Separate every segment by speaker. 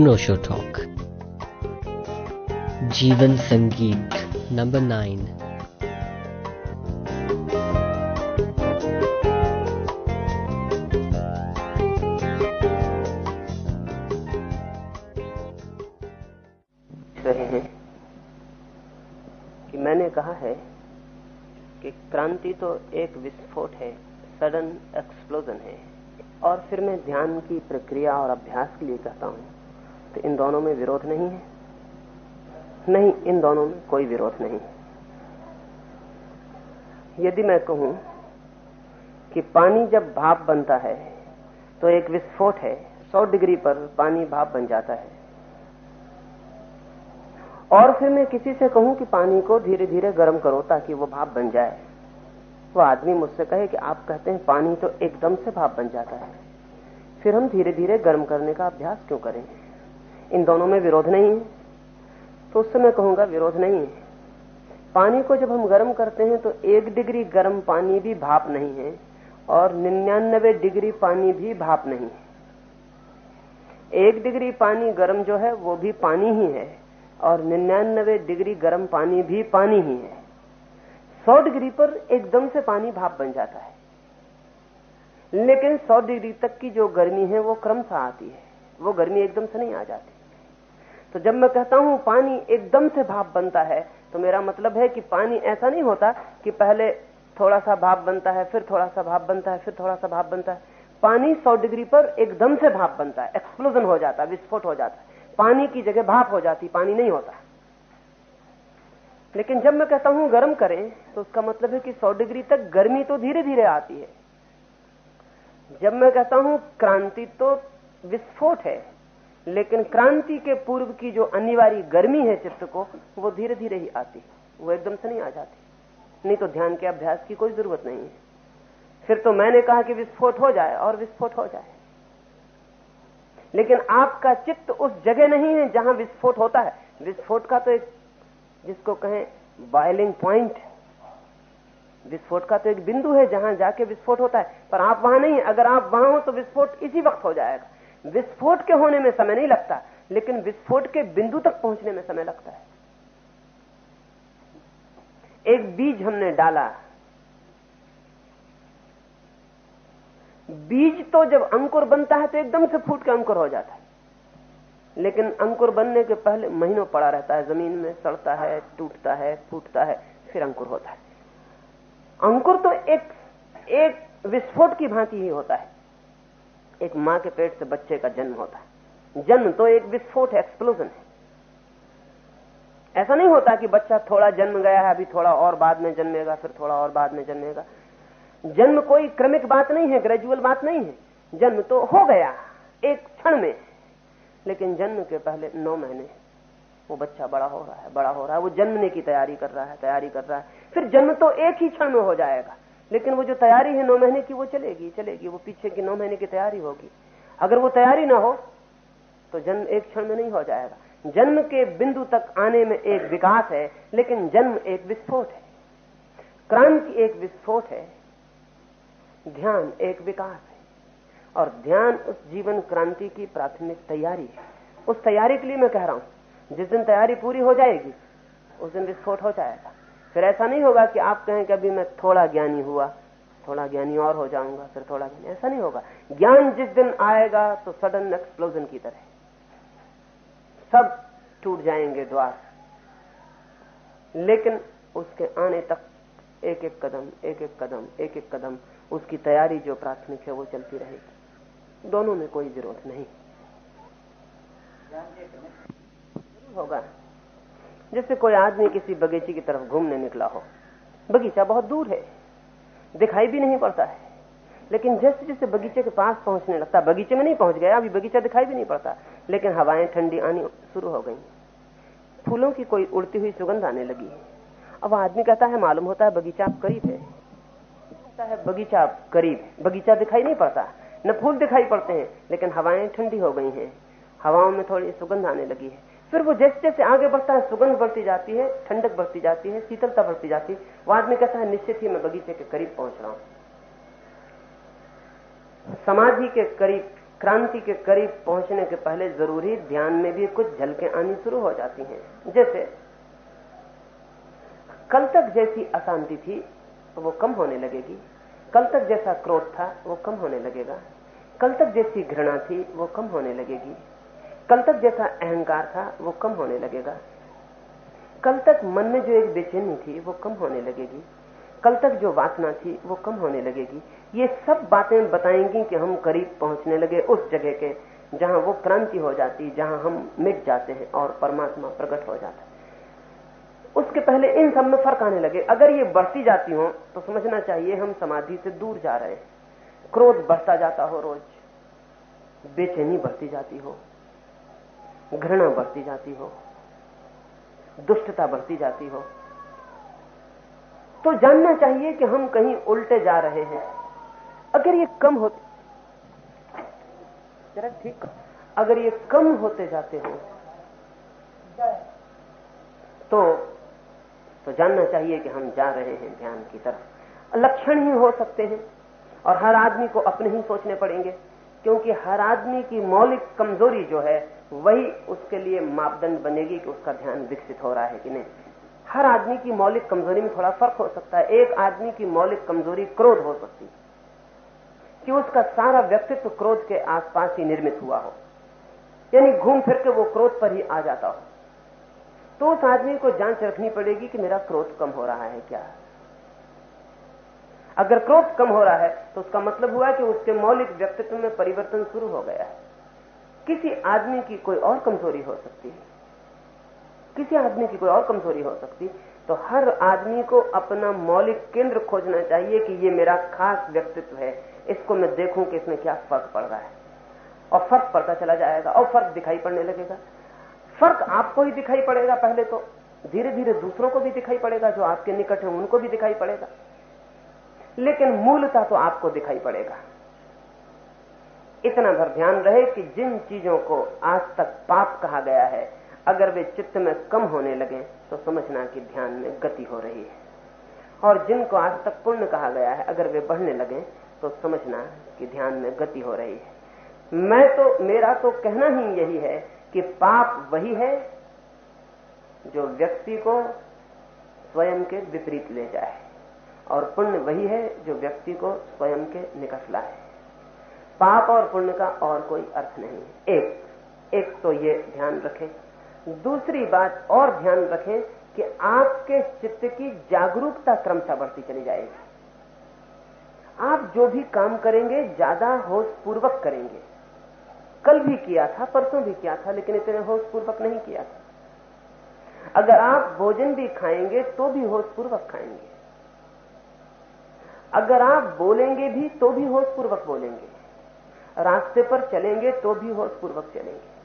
Speaker 1: अनोशो talk जीवन संगीत number nine
Speaker 2: रहे हैं कि मैंने कहा है कि क्रांति तो एक विस्फोट है सडन एक्सप्लोजन है। और फिर मैं ध्यान की प्रक्रिया और अभ्यास के लिए कहता हूँ। तो इन दोनों में विरोध नहीं है। नहीं, इन दोनों में कोई विरोध नहीं यदि मैं कहूँ कि पानी जब भाप बनता है तो एक विस्फोट है। 100 डिग्री पर पानी भाप बन जाता है। और फिर मैं किसी से कहूँ कि पानी को धीरे धीरे गर्म करो ताकि वो भाप बन जाए। वो आदमी मुझसे कहे कि आप कहते हैं पानी तो एकदम से भाप बन जाता है। फिर हम धीरे धीरे गर्म करने का अभ्यास क्यों करें इन दोनों में विरोध नहीं। है तो उससे मैं कहूँगा विरोध नहीं। है पानी को जब हम गर्म करते हैं तो एक डिग्री गर्म पानी भी भाप नहीं है और निन्यानबे डिग्री पानी भी भाप नहीं है। एक डिग्री पानी गर्म जो है, वो भी पानी ही है और निन्यानबे डिग्री गर्म पानी भी पानी ही है। सौ डिग्री पर एकदम से पानी भाप बन जाता है। लेकिन सौ डिग्री तक की जो गर्मी है, वो क्रमशः आती है। वो गर्मी एकदम से नहीं आ जाती। तो जब मैं कहता हूँ पानी एकदम से भाप बनता है तो मेरा मतलब है कि पानी ऐसा नहीं होता कि पहले थोड़ा सा भाप बनता है, फिर थोड़ा सा भाप बनता है, फिर थोड़ा सा भाप बनता है। पानी सौ डिग्री पर एकदम से भाप बनता है एक्सप्लोजन हो जाता है, विस्फोट हो जाता है। पानी की जगह भाप हो जाती, पानी नहीं होता। लेकिन जब मैं कहता हूँ गर्म करें तो उसका मतलब है कि 100 डिग्री तक गर्मी तो धीरे धीरे आती है। जब मैं कहता हूँ क्रांति तो विस्फोट है लेकिन क्रांति के पूर्व की जो अनिवार्य गर्मी है चित्त को, वो धीरे धीरे ही आती है। वो एकदम से नहीं आ जाती। नहीं तो ध्यान के अभ्यास की कोई ज़रूरत नहीं है। फिर तो मैंने कहा कि विस्फोट हो जाए और विस्फोट हो जाए। लेकिन आपका चित्त उस जगह नहीं है जहाँ विस्फोट होता है। विस्फोट का तो एक, जिसको कहें बॉइलिंग प्वाइंट विस्फोट का तो एक बिंदु है जहाँ जाके विस्फोट होता है। पर आप वहाँ नहीं अगर आप वहाँ हो तो विस्फोट इसी वक्त हो जाएगा। विस्फोट के होने में समय नहीं लगता, लेकिन विस्फोट के बिंदु तक पहुँचने में समय लगता है। एक बीज हमने डाला। बीज तो जब अंकुर बनता है तो एकदम से फूट के अंकुर हो जाता है। लेकिन अंकुर बनने के पहले महीनों पड़ा रहता है, ज़मीन में सड़ता है, टूटता है, फूटता है, फिर अंकुर होता है। अंकुर तो एक एक विस्फोट की भांति ही होता है। एक माँ के पेट से बच्चे का जन्म होता है। जन्म तो एक विस्फोट एक्सप्लोजन है। ऐसा नहीं होता कि बच्चा थोड़ा जन्म गया है, अभी थोड़ा और बाद में जन्मेगा, फिर थोड़ा और बाद में जन्मेगा। जन्म कोई क्रमिक बात नहीं है ग्रेजुअल बात नहीं है। जन्म तो हो गया, एक क्षण में। लेकिन जन्म के पहले नौ महीने वो बच्चा बड़ा हो रहा है, बड़ा हो रहा है। वो जन्मने की तैयारी कर रहा है, तैयारी कर रहा है। फिर जन्म तो एक ही क्षण में हो जाएगा। लेकिन वो जो तैयारी है नौ महीने की, वो चलेगी चलेगी। वो पीछे की नौ महीने की तैयारी होगी। अगर वो तैयारी ना हो तो जन्म एक क्षण में नहीं हो जाएगा। जन्म के बिंदु तक आने में एक विकास है, लेकिन जन्म एक विस्फोट है। क्रांति एक विस्फोट है ध्यान एक विकास है। और ध्यान उस जीवन क्रांति की प्राथमिक तैयारी है। उस तैयारी के लिए मैं कह रहा हूँ, जिस दिन तैयारी पूरी हो जाएगी, उस दिन विस्फोट हो जाएगा। फिर ऐसा नहीं होगा कि आप कहें कि अभी मैं थोड़ा ज्ञानी हुआ, थोड़ा ज्ञानी और हो जाऊँगा, फिर थोड़ा ज्ञानी। ऐसा नहीं होगा। ज्ञान जिस दिन आएगा तो सडन एक्सप्लोजन की तरह। सब टूट जाएँगे द्वार। लेकिन उसके आने तक एक एक कदम एक एक कदम एक एक कदम, उसकी तैयारी जो प्राथमिक है, वो चलती रहेगी। दोनों में कोई विरोध नहीं। होगा। जैसे कोई आदमी किसी बगीचे की तरफ़ घूमने निकला हो। बगीचा बहुत दूर है। दिखाई भी नहीं पड़ता है। लेकिन जैसे जैसे बगीचे के पास पहुँचने लगता, बगीचे में नहीं पहुँच गया, अभी बगीचा दिखाई भी नहीं पड़ता। लेकिन हवाएँ ठंडी आनी शुरू हो गई। फूलों की कोई उड़ती हुई सुगंध आने लगी अब आदमी कहता है, मालूम होता है बगीचा आप करीब है। कहता है, बगीचा करीब बगीचा दिखाई नहीं पड़ता। न फूल दिखाई पड़ते हैं, लेकिन हवाएँ ठंडी हो गई हैं। हवाओं में थोड़ी सुगंध आने लगी है। फिर वो जैसे जैसे आगे बढ़ता है, सुगंध बढ़ती जाती है, ठंडक बढ़ती जाती है, शीतलता बढ़ती जाती है। वो आदमी कहता है, निश्चित ही मैं बगीचे के करीब पहुँच रहा हूँ। समाधि के करीब, क्रांति के करीब पहुँचने के पहले ज़रूरी ध्यान में भी कुछ झलके आनी शुरू हो जाती हैं। जैसे, कल तक जैसी अशांति थी, वो कम होने लगेगी। कल तक जैसा क्रोध था, वो कम होने लगेगा। कल तक जैसी घृणा थी, वो कम होने लगेगी। कल तक जैसा अहंकार था, वो कम होने लगेगा। कल तक मन में जो एक बेचैनी थी, वो कम होने लगेगी। कल तक जो वासना थी, वो कम होने लगेगी। ये सब बातें बताएँगी कि हम करीब पहुँचने लगे उस जगह के, जहाँ वो क्रांति हो जाती, जहाँ हम मिट जाते हैं और परमात्मा प्रकट हो जाता है। उसके पहले इन सब में फ़र्क आने लगे। अगर ये बढ़ती जाती हो तो समझना चाहिए हम समाधि से दूर जा रहे हैं। क्रोध बढ़ता जाता हो रोज। बेचैनी बढ़ती जाती हो। घृणा बढ़ती जाती हो, दुष्टता बढ़ती जाती हो तो जानना चाहिए कि हम कहीं उल्टे जा रहे हैं। अगर ये कम होते जरा ठीक अगर ये कम होते जाते हो तो तो जानना चाहिए कि हम जा रहे हैं ध्यान की तरफ़। लक्षण ही हो सकते हैं, और हर आदमी को अपने ही सोचने पड़ेंगे, क्योंकि हर आदमी की मौलिक कमज़ोरी जो है वही उसके लिए मापदंड बनेगी कि उसका ध्यान विकसित हो रहा है कि नहीं। हर आदमी की मौलिक कमज़ोरी में थोड़ा फ़र्क हो सकता है। एक आदमी की मौलिक कमज़ोरी क्रोध हो सकती है। कि उसका सारा व्यक्तित्व क्रोध के आसपास ही निर्मित हुआ हो। यानी घूम फिर के वो क्रोध पर ही आ जाता हो। तो उस आदमी को जाँच रखनी पड़ेगी कि मेरा क्रोध कम हो रहा है क्या? अगर क्रोध कम हो रहा है तो उसका मतलब हुआ कि उसके मौलिक व्यक्तित्व में परिवर्तन शुरू हो गया है। किसी आदमी की कोई और कमज़ोरी हो सकती है। किसी आदमी की कोई और कमज़ोरी हो सकती तो हर आदमी को अपना मौलिक केंद्र खोजना चाहिए कि ये मेरा खास व्यक्तित्व है। इसको मैं देखूँ कि इसमें क्या फ़र्क पड़ रहा है। और फ़र्क पड़ता चला जाएगा और फ़र्क दिखाई पड़ने लगेगा। फ़र्क आपको ही दिखाई पड़ेगा पहले तो। धीरे धीरे दूसरों को भी दिखाई पड़ेगा, जो आपके निकट है, उनको भी दिखाई पड़ेगा। लेकिन मूलता तो आपको दिखाई पड़ेगा। इतना भर ध्यान रहे कि जिन चीज़ों को आज तक पाप कहा गया है, अगर वे चित्त में कम होने लगे तो समझना कि ध्यान में गति हो रही है। और जिनको आज तक पुण्य कहा गया है, अगर वे बढ़ने लगे तो समझना कि ध्यान में गति हो रही है। मैं तो मेरा तो कहना ही यही है कि पाप वही है जो व्यक्ति को स्वयं के विपरीत ले जाए। और पुण्य वही है जो व्यक्ति को स्वयं के निकट लाए। पाप और पुण्य का और कोई अर्थ नहीं। है एक एक तो ये ध्यान रखें। दूसरी बात और ध्यान रखें कि आपके चित्त की जागरूकता क्रमशः बढ़ती चली जाएगी। आप जो भी काम करेंगे, ज़्यादा होश पूर्वक करेंगे। कल भी किया था, परसों भी किया था, लेकिन इतने होश पूर्वक नहीं किया था। अगर आप भोजन भी खाएँगे तो भी होश पूर्वक खाएँगे। अगर आप बोलेंगे भी तो भी होश पूर्वक बोलेंगे। रास्ते पर चलेंगे तो भी होश पूर्वक चलेंगे।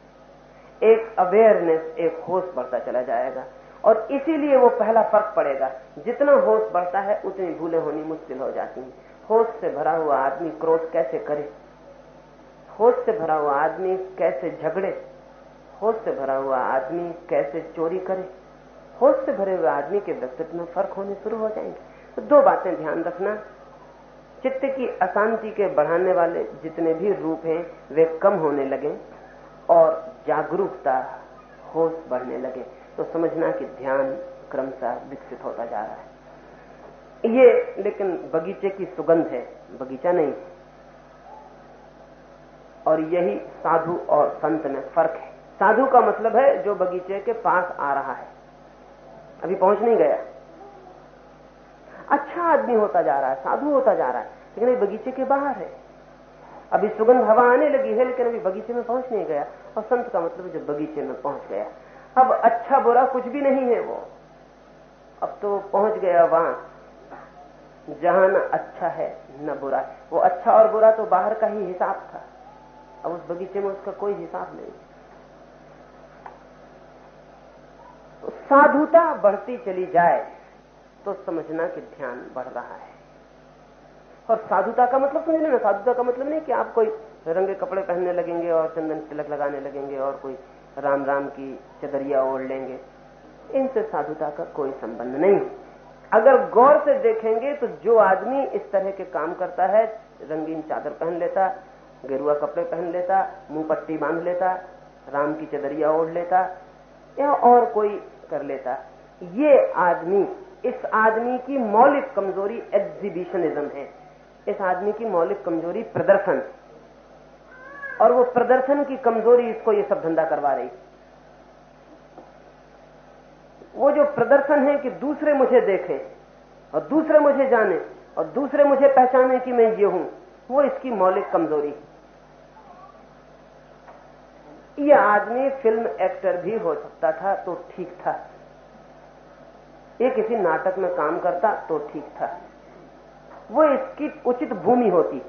Speaker 2: एक अवेयरनेस एक होश बढ़ता चला जाएगा। और इसीलिए वो पहला फ़र्क पड़ेगा। जितना होश बढ़ता है, उतनी भूलें होनी मुश्किल हो जाती हैं। होश से भरा हुआ आदमी क्रोध कैसे करे? होश से भरा हुआ आदमी कैसे झगड़े? होश से भरा हुआ आदमी कैसे चोरी करे? होश से भरे हुए आदमी के व्यक्तित्व में फ़र्क होने शुरू हो जाएँगे। तो दो बातें ध्यान रखना। चित्त की अशांति के बढ़ाने वाले जितने भी रूप हैं, वे कम होने लगे और जागरूकता होश बढ़ने लगे। तो समझना कि ध्यान क्रमशः विकसित होता जा रहा है। ये लेकिन बगीचे की सुगंध है, बगीचा नहीं और यही साधु और संत में फ़र्क है। साधु का मतलब है जो बगीचे के पास आ रहा है। अभी पहुँच नहीं गया। अच्छा आदमी होता जा रहा है, साधु होता जा रहा है। लेकिन अभी बगीचे के बाहर है। अभी सुगंध हवा आने लगी है, लेकिन अभी बगीचे में पहुँच नहीं गया। और संत का मतलब जब बगीचे में पहुँच गया। अब अच्छा बुरा कुछ भी नहीं है वो। अब तो पहुँच गया वहाँ जहाँ न अच्छा है, न बुरा वो अच्छा और बुरा तो बाहर का ही हिसाब था। अब उस बगीचे में उसका कोई हिसाब नहीं तो साधुता बढ़ती चली जाए तो समझना कि ध्यान बढ़ रहा है। और साधुता का मतलब समझ लेना। साधुता का मतलब नहीं कि आप कोई रंगे कपड़े पहनने लगेंगे और चंदन तिलक लगाने लगेंगे और कोई राम राम की चदरिया ओढ़ लेंगे। इनसे साधुता का कोई संबंध नहीं। अगर गौर से देखेंगे तो जो आदमी इस तरह के काम करता है, रंगीन चादर पहन लेता, गेरुआ कपड़े पहन लेता, मुँह पट्टी बाँध लेता, राम की चदरिया ओढ़ लेता या और कोई कर लेता, ये आदमी, इस आदमी की मौलिक कमज़ोरी एग्जीबिशनिज्म है। इस आदमी की मौलिक कमज़ोरी प्रदर्शन। और वो प्रदर्शन की कमज़ोरी इसको ये सब धंधा करवा रही। वो जो प्रदर्शन है कि दूसरे मुझे देखें, और दूसरे मुझे जाने, और दूसरे मुझे पहचाने कि मैं ये हूँ, वो इसकी मौलिक कमज़ोरी। ये आदमी फ़िल्म एक्टर भी हो सकता था तो ठीक था। ये किसी नाटक में काम करता तो ठीक था। वो इसकी उचित भूमि होती।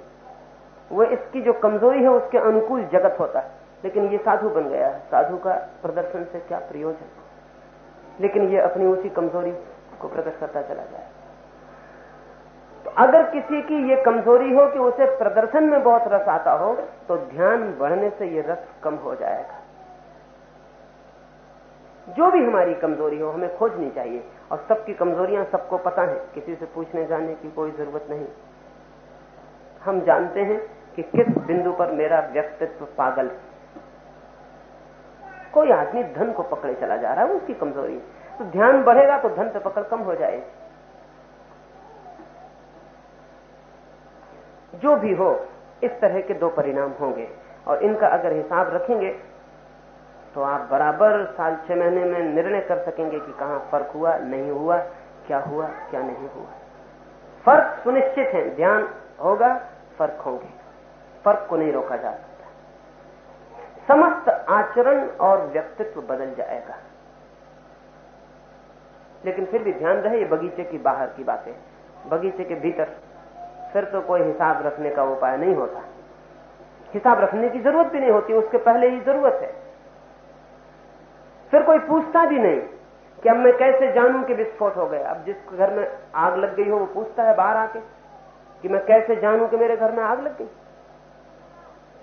Speaker 2: वो इसकी जो कमज़ोरी है, उसके अनुकूल जगत होता है। लेकिन ये साधु बन गया। है साधु का प्रदर्शन से क्या प्रयोजन? लेकिन ये अपनी उसी कमज़ोरी को प्रकट करता चला जाए। तो अगर किसी की ये कमज़ोरी हो कि उसे प्रदर्शन में बहुत रस आता हो तो ध्यान बढ़ने से ये रस कम हो जाएगा। जो भी हमारी कमज़ोरी हो, हमें खोजनी चाहिए। और सबकी कमजोरियाँ सबको पता है, किसी से पूछने जाने की कोई ज़रूरत नहीं। हम जानते हैं कि किस बिंदु पर मेरा व्यक्तित्व पागल है। कोई आदमी धन को पकड़े चला जा रहा है उसकी कमज़ोरी तो ध्यान बढ़ेगा तो धन पे पकड़ कम हो जाएगी। जो भी हो, इस तरह के दो परिणाम होंगे। और इनका अगर हिसाब रखेंगे तो आप बराबर साल छह महीने में निर्णय कर सकेंगे कि कहाँ फ़र्क हुआ, नहीं हुआ, क्या हुआ, क्या नहीं हुआ। फ़र्क सुनिश्चित है, ध्यान होगा, फ़र्क होंगे। फ़र्क को नहीं रोका जा सकता। समस्त आचरण और व्यक्तित्व बदल जाएगा। लेकिन फिर भी ध्यान रहे, ये बगीचे की बाहर की बातें। बगीचे के भीतर फिर तो कोई हिसाब रखने का उपाय नहीं होता। हिसाब रखने की ज़रूरत भी नहीं होती, उसके पहले ही ज़रूरत है। फिर कोई पूछता भी नहीं कि अब मैं कैसे जानूं कि विस्फोट हो गया। अब जिस घर में आग लग गई हो, वो पूछता है बाहर आके कि मैं कैसे जानूं कि मेरे घर में आग लग गई?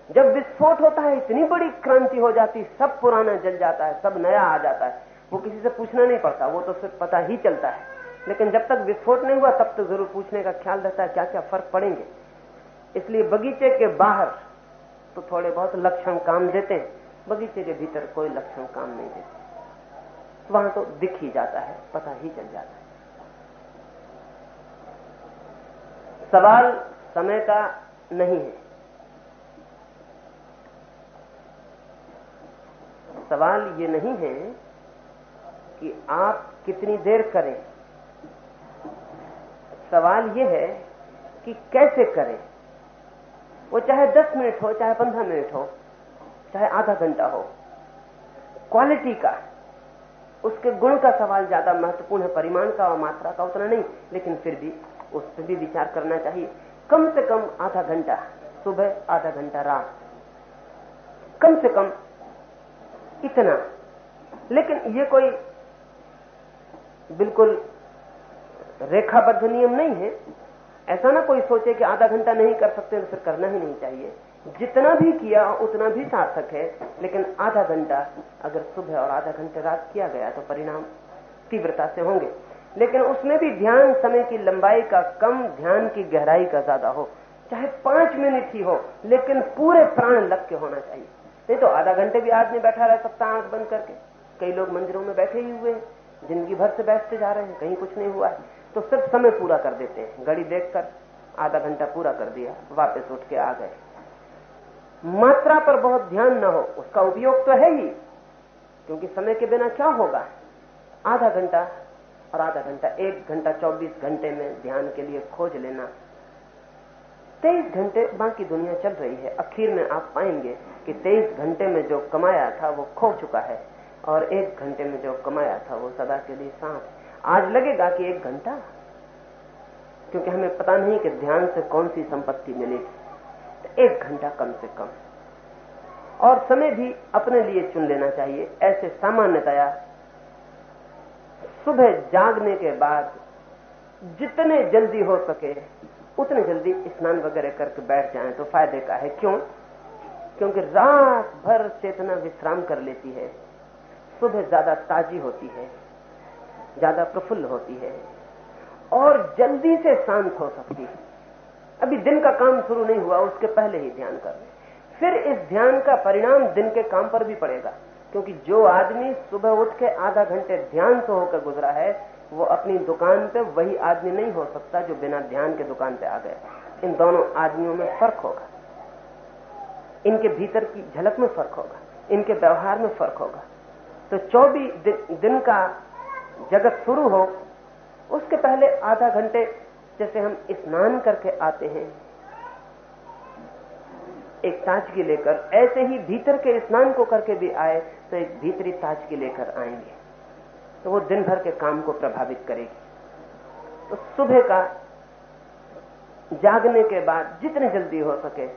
Speaker 2: जब विस्फोट होता है, इतनी बड़ी क्रांति हो जाती, सब पुराना जल जाता है, सब नया आ जाता है। वो किसी से पूछना नहीं पड़ता, वो तो सिर्फ़ पता ही चलता है। लेकिन जब तक विस्फोट नहीं हुआ, तब तक ज़रूर पूछने का ख्याल रहता है क्या क्या फ़र्क पड़ेंगे। इसलिए बगीचे के बाहर तो थोड़े बहुत लक्षण काम देते हैं। बगीचे के भीतर कोई लक्षण काम नहीं देते। वहाँ तो दिख ही जाता है, पता ही चल जाता है। सवाल समय का नहीं है। सवाल ये नहीं है कि आप कितनी देर करें। सवाल यह है कि कैसे करें। वो चाहे दस मिनट हो, चाहे पंद्रह मिनट हो चाहे आधा घंटा हो। क्वालिटी का, उसके गुण का सवाल ज़्यादा महत्वपूर्ण है, परिमाण का और मात्रा का उतना नहीं, लेकिन फिर भी, उस पर भी विचार करना चाहिए। कम से कम आधा घंटा, सुबह आधा घंटा, रात। कम से कम इतना। लेकिन ये कोई बिल्कुल रेखाबद्ध नियम नहीं है। ऐसा ना कोई सोचे कि आधा घंटा नहीं कर सकते तो फिर करना ही नहीं चाहिए। जितना भी किया, उतना भी सार्थक है। लेकिन आधा घंटा, अगर सुबह और आधा घंटे रात किया गया तो परिणाम तीव्रता से होंगे। लेकिन उसमें भी ध्यान, समय की लंबाई का कम, ध्यान की गहराई का ज़्यादा हो। चाहे पाँच मिनट ही हो, लेकिन पूरे प्राण लग के होना चाहिए। नहीं तो आधा घंटे भी आदमी बैठा रह सकता आँख बंद करके। कई लोग मंदिरों में बैठे ही हुए हैं, ज़िंदगी भर से बैठते जा रहे हैं, कहीं कुछ नहीं हुआ है। तो सिर्फ़ समय पूरा कर देते हैं। घड़ी देखकर आधा घंटा पूरा कर दिया, वापस उठ के आ गए। मात्रा पर बहुत ध्यान न हो, उसका उपयोग तो है ही। क्योंकि समय के बिना क्या होगा? आधा घंटा और आधा घंटा, एक घंटा, चौबीस घंटे में ध्यान के लिए खोज लेना। तेईस घंटे बाकी दुनिया चल रही है। आखिर में आप पाएँगे कि तेईस घंटे में जो कमाया था, वो खो चुका है। और एक घंटे में जो कमाया था, वो सदा के लिए साथ आज लगेगा कि एक घंटा? क्योंकि हमें पता नहीं कि ध्यान से कौन सी संपत्ति मिलेगी एक घंटा कम से कम। और समय भी अपने लिए चुन लेना चाहिए। ऐसे सामान्यतया सुबह जागने के बाद जितने जल्दी हो सके, उतने जल्दी स्नान वगैरह करके बैठ जाएँ तो फ़ायदे का है। क्यों? क्योंकि रात भर चेतना विश्राम कर लेती है। सुबह ज़्यादा ताजी होती है, ज़्यादा प्रफुल्ल होती है और जल्दी से शांत हो सकती है। अभी दिन का काम शुरू नहीं हुआ उसके पहले ही ध्यान कर फिर इस ध्यान का परिणाम दिन के काम पर भी पड़ेगा क्योंकि जो आदमी सुबह उठ के आधा घंटे ध्यान से होकर गुजरा है वो अपनी दुकान पे वही आदमी नहीं हो सकता जो बिना ध्यान के दुकान पे आ गया इन दोनों आदमियों में फ़र्क होगा। इनके भीतर की झलक में फ़र्क होगा इनके व्यवहार में फ़र्क होगा। तो 24 दिन, दिन का जगत शुरू हो उसके पहले आधा घंटे जैसे हम स्नान करके आते हैं, एक ताजगी लेकर, ऐसे ही भीतर के स्नान को करके भी आए तो एक भीतरी ताजगी लेकर आएँगे। तो वो दिन भर के काम को प्रभावित करेगी। तो सुबह का जागने के बाद जितने जल्दी हो सके,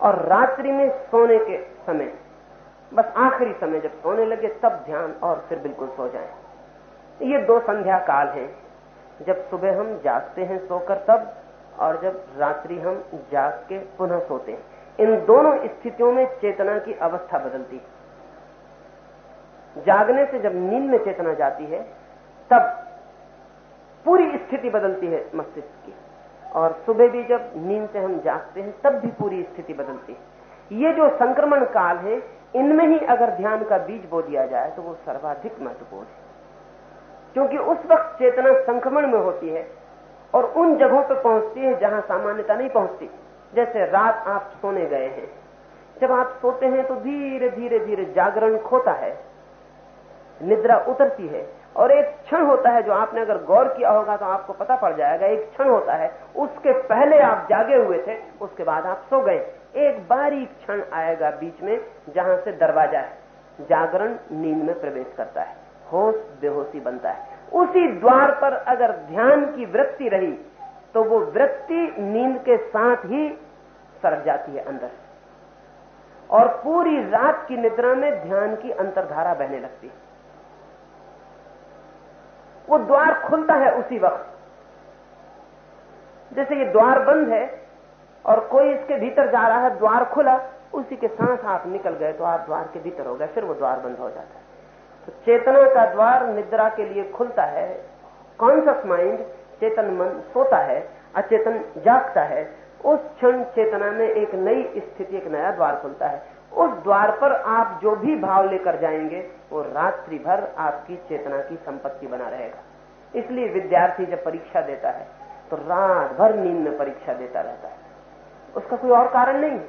Speaker 2: और रात्रि में सोने के समय, बस आखिरी समय जब सोने लगे, तब ध्यान और फिर बिल्कुल सो जाएँ। ये दो संध्या काल हैं। जब सुबह हम जागते हैं सोकर तब, और जब रात्रि हम जाग के पुनः सोते हैं। इन दोनों स्थितियों में चेतना की अवस्था बदलती है। जागने से जब नींद में चेतना जाती है, तब पूरी स्थिति बदलती है मस्तिष्क की। और सुबह भी जब नींद से हम जागते हैं, तब भी पूरी स्थिति बदलती है। ये जो संक्रमण काल है, इनमें ही अगर ध्यान का बीज बो दिया जाए तो वो सर्वाधिक महत्वपूर्ण है। क्योंकि उस वक्त चेतना संक्रमण में होती है और उन जगहों पर पहुँचती है जहाँ सामान्यता नहीं पहुँचती, जैसे रात आप सोने गए हैं। जब आप सोते हैं तो धीरे धीरे धीरे जागरण खोता है, निद्रा उतरती है और एक क्षण होता है जो आपने अगर गौर किया होगा तो आपको पता पड़ जाएगा, एक क्षण होता है, उसके पहले आप जागे हुए थे, उसके बाद आप सो गए। एक बारीक क्षण आएगा बीच में जहाँ से दरवाज़ा है, जागरण नींद में प्रवेश करता है। होश बेहोशी बनता है। उसी द्वार पर अगर ध्यान की वृत्ति रही तो वो वृत्ति नींद के साथ ही सर जाती है अंदर। और पूरी रात की निद्रा में ध्यान की अंतरधारा बहने लगती है। वो द्वार खुलता है उसी वक्त। जैसे ये द्वार बंद है और कोई इसके भीतर जा रहा है, द्वार खुला, उसी के साथ आप निकल गए तो आप द्वार के भीतर हो गए, फिर वो द्वार बंद हो जाता है। तो चेतना का द्वार निद्रा के लिए खुलता है। कॉन्सियस माइंड चेतन मन सोता है, अचेतन जागता है। उस क्षण चेतना में एक नई स्थिति, एक नया द्वार खुलता है। उस द्वार पर आप जो भी भाव लेकर जाएँगे, वो रात्रि भर आपकी चेतना की संपत्ति बना रहेगा। इसलिए विद्यार्थी जब परीक्षा देता है तो रात भर नींद में परीक्षा देता रहता है। उसका कोई और कारण नहीं।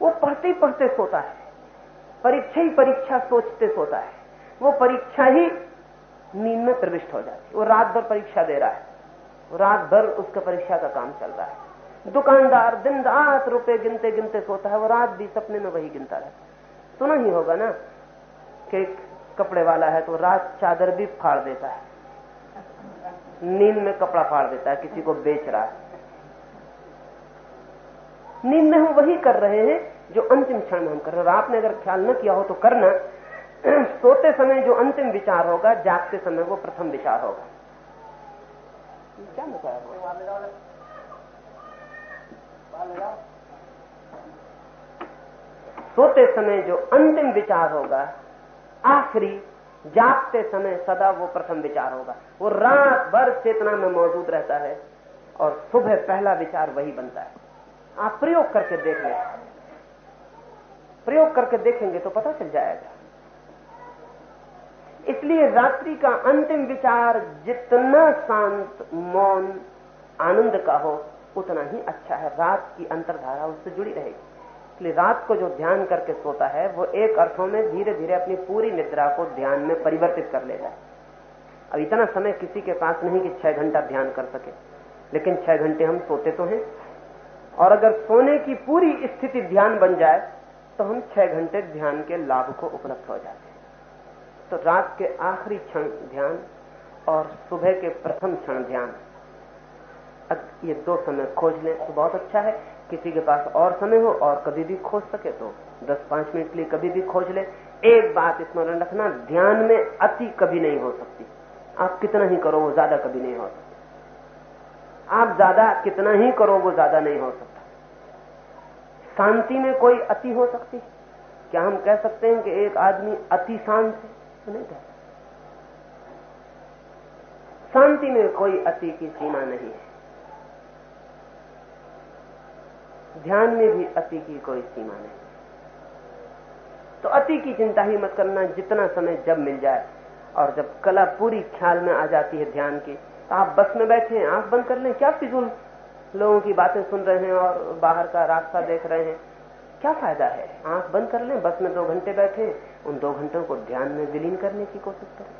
Speaker 2: वो पढ़ते ही पढ़ते सोता है। परीक्षा ही परीक्षा सोचते सोता है। वो परीक्षा ही नींद में प्रविष्ट हो जाती है। वो रात भर परीक्षा दे रहा है। रात भर उसका परीक्षा का काम चल रहा है। दुकानदार दिन रात रुपए गिनते गिनते सोता है, वो रात भी सपने में वही गिनता रहता है। सुना ही होगा ना कि कपड़े वाला है तो रात चादर भी फाड़ देता है। नींद में कपड़ा फाड़ देता है, किसी को बेच रहा है। नींद में हम वही कर रहे हैं जो अंतिम क्षण हम कर रहे हैं। आपने अगर ख्याल न किया हो तो करना। सोते समय जो अंतिम विचार होगा, जागते समय वो प्रथम विचार होगा। क्या होगा? सोते समय जो अंतिम विचार होगा, आखिरी जागते समय सदा वो प्रथम विचार होगा। वो रात भर चेतना में मौजूद रहता है और सुबह पहला विचार वही बनता है। आप प्रयोग करके देख लें। प्रयोग करके देखेंगे तो पता चल जाएगा। इसलिए रात्रि का अंतिम विचार जितना शांत, मौन, आनंद का हो, उतना ही अच्छा है। रात की अंतरधारा उससे जुड़ी रहेगी। इसलिए रात को जो ध्यान करके सोता है, वो एक अर्थों में धीरे धीरे अपनी पूरी निद्रा को ध्यान में परिवर्तित कर लेगा। अब इतना समय किसी के पास नहीं कि छह घंटा ध्यान कर सके। लेकिन छह घंटे हम सोते तो हैं। और अगर सोने की पूरी स्थिति ध्यान बन जाए तो हम छह घंटे ध्यान के लाभ को उपलब्ध हो जाते तो रात के आखिरी क्षण ध्यान और सुबह के प्रथम क्षण ध्यान। ये दो समय खोज लें तो बहुत अच्छा है। किसी के पास और समय हो और कभी भी खोज सके तो 10-5 मिनट के लिए कभी भी खोज ले। एक बात स्मरण रखना, ध्यान में अति कभी नहीं हो सकती। आप कितना ही करो, वो ज़्यादा कभी नहीं हो सकती। आप ज़्यादा कितना ही करो, वो ज़्यादा नहीं हो सकता। शांति में कोई अति हो सकती? क्या हम कह सकते हैं कि एक आदमी अति शांत है? तो नहीं कह शांति में कोई अति की सीमा नहीं है। ध्यान में भी अति की कोई सीमा नहीं तो अति की चिंता ही मत करना, जितना समय जब मिल जाए और जब कला पूरी ख्याल में आ जाती है ध्यान की तो आप बस में बैठे, आँख बंद कर लें, क्या फिजूल? लोगों की बातें सुन रहे हैं और बाहर का रास्ता देख रहे हैं। क्या फ़ायदा है? आँख बंद कर लें, बस में दो घंटे बैठे उन दो घंटों को ध्यान में विलीन करने की कोशिश करें।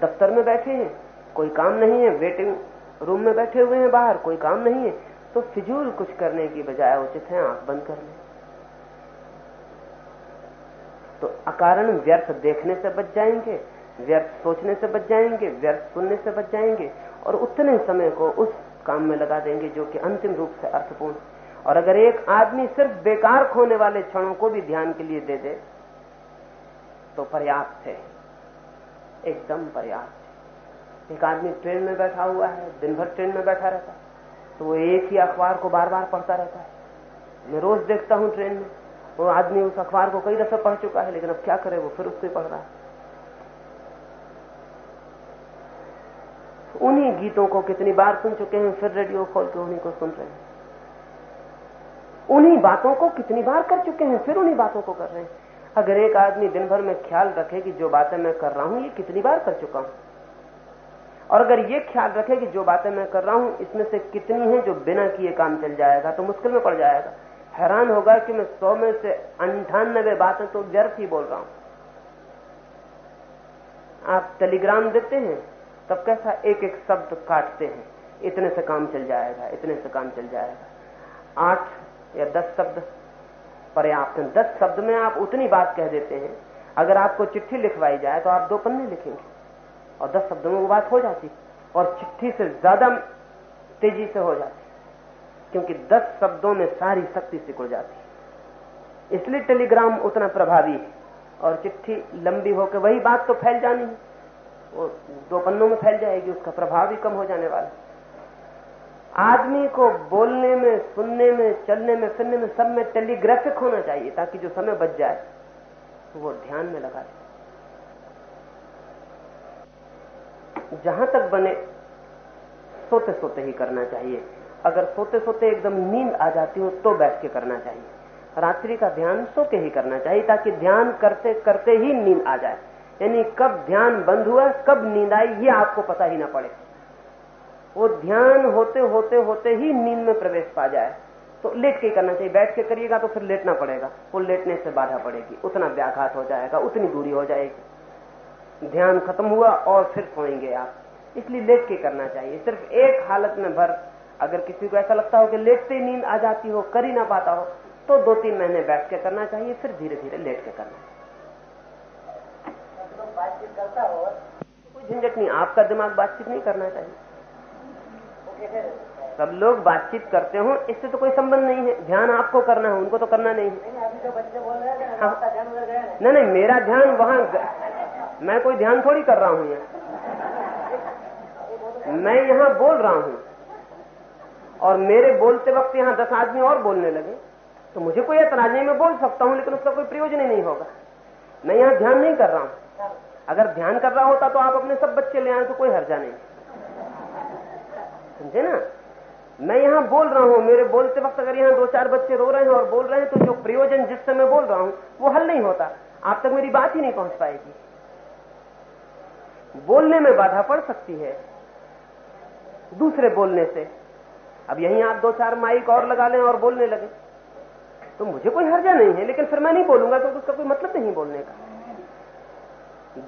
Speaker 2: दफ्तर में बैठे हैं, कोई काम नहीं है वेटिंग रूम में बैठे हुए हैं बाहर, कोई काम नहीं है तो फिजूल कुछ करने की बजाय उचित है, आँख बंद कर लें। तो अकारण व्यर्थ देखने से बच जाएँगे, व्यर्थ सोचने से बच जाएँगे, व्यर्थ सुनने से बच जाएँगे, और उतने समय को उस काम में लगा देंगे जो कि अंतिम रूप से अर्थपूर्ण और अगर एक आदमी सिर्फ़ बेकार खोने वाले क्षणों को भी ध्यान के लिए दे दे तो पर्याप्त है। एकदम पर्याप्त है। एक आदमी ट्रेन में बैठा हुआ है दिन भर ट्रेन में बैठा रहता है तो वो एक ही अखबार को बार बार पढ़ता रहता है। मैं रोज देखता हूँ ट्रेन में, वो आदमी उस अखबार को कई दफे पढ़ चुका है, लेकिन अब क्या करे वो, फिर उसको पढ़ रहा है। उन्हीं गीतों को कितनी बार सुन चुके हैं, फिर रेडियो खोल के उन्हीं को सुन रहे हैं। उन्हीं बातों को कितनी बार कर चुके हैं, फिर उन्हीं बातों को कर रहे हैं। अगर एक आदमी दिन भर में ख्याल रखे कि जो बातें मैं कर रहा हूँ, ये कितनी बार कर चुका हूँ? और अगर ये ख्याल रखे कि जो बातें मैं कर रहा हूँ, इसमें से कितनी है जो बिना किए काम चल जाएगा तो मुश्किल में पड़ जाएगा। हैरान होगा कि मैं सौ में से अंठानबे बातें तो व्यर्थ ही बोल रहा हूँ। आप टेलीग्राम देते हैं, तब कैसा एक एक शब्द काटते हैं, इतने से काम चल जाएगा, इतने से काम चल जाएगा। आठ या दस शब्द? पर्याप्त। हैं दस शब्द में आप उतनी बात कह देते हैं। अगर आपको चिट्ठी लिखवाई जाए तो आप दो पन्ने लिखेंगे। और दस शब्दों में वो बात हो जाती। और चिट्ठी से ज़्यादा तेज़ी से हो जाती। क्योंकि दस शब्दों में सारी शक्ति सिकुड़ जाती। इसलिए टेलीग्राम उतना प्रभावी है। और चिट्ठी लंबी होकर वही बात तो फैल जानी है। वो दो पन्नों में फैल जाएगी, उसका प्रभाव भी कम हो जाने वाला आदमी को बोलने में, सुनने में, चलने में, फिरने में सब में टेलीग्राफिक होना चाहिए ताकि जो समय बच जाए वो ध्यान में लगा दे जहाँ तक बने सोते सोते ही करना चाहिए। अगर सोते सोते एकदम नींद आ जाती हो तो बैठ के करना चाहिए। रात्रि का ध्यान सो के ही करना चाहिए ताकि ध्यान करते करते ही नींद आ जाए। यानी कब ध्यान बंद हुआ, कब नींद आई, ये आपको पता ही ना पड़े। वो ध्यान होते होते होते ही नींद में प्रवेश पा जाए। तो लेट के करना चाहिए। बैठ के करिएगा तो फिर लेटना पड़ेगा। वो लेटने से बाधा पड़ेगी। उतना व्याघात हो जाएगा, उतनी दूरी हो जाएगी। ध्यान खत्म हुआ और फिर सोएँगे आप। इसलिए लेट के करना चाहिए। सिर्फ़ एक हालत में भर अगर किसी को ऐसा लगता हो कि लेटते ही नींद आ जाती हो, कर ही ना पाता हो तो दो तीन महीने बैठ के करना चाहिए, फिर धीरे धीरे लेट के करना चाहिए। कोई झंझट नहीं, आपका दिमाग बातचीत नहीं करना चाहिए। सब लोग बातचीत करते हो इससे तो कोई संबंध नहीं है। ध्यान आपको करना है उनको तो करना नहीं है। अभी तो बच्चे बोल रहे हैं। हाँ। नहीं नहीं मेरा ध्यान वहाँ मैं कोई ध्यान थोड़ी कर रहा हूँ यहाँ। मैं यहाँ बोल रहा हूँ। और मेरे बोलते वक्त यहाँ दस आदमी और बोलने लगे। तो मुझे कोई ऐतराज नहीं मैं बोल सकता हूँ लेकिन उसका कोई प्रयोजन ही नहीं होगा। मैं यहाँ ध्यान नहीं कर रहा हूँ। अगर ध्यान कर रहा होता तो आप अपने सब बच्चे ले आए तो कोई हर्जा नहीं। समझे ना? मैं यहाँ बोल रहा हूँ, मेरे बोलते वक्त अगर यहाँ दो चार बच्चे रो रहे हैं और बोल रहे हैं तो जो प्रयोजन जिससे मैं बोल रहा हूँ, वो हल नहीं होता। आप तक मेरी बात ही नहीं पहुँच पाएगी। बोलने में बाधा पड़ सकती है दूसरे बोलने से। अब यहीं आप दो चार माइक और लगा लें और बोलने लगे। तो मुझे कोई हर्जा नहीं है, लेकिन फिर मैं नहीं बोलूँगा क्योंकि उसका कोई मतलब नहीं बोलने का।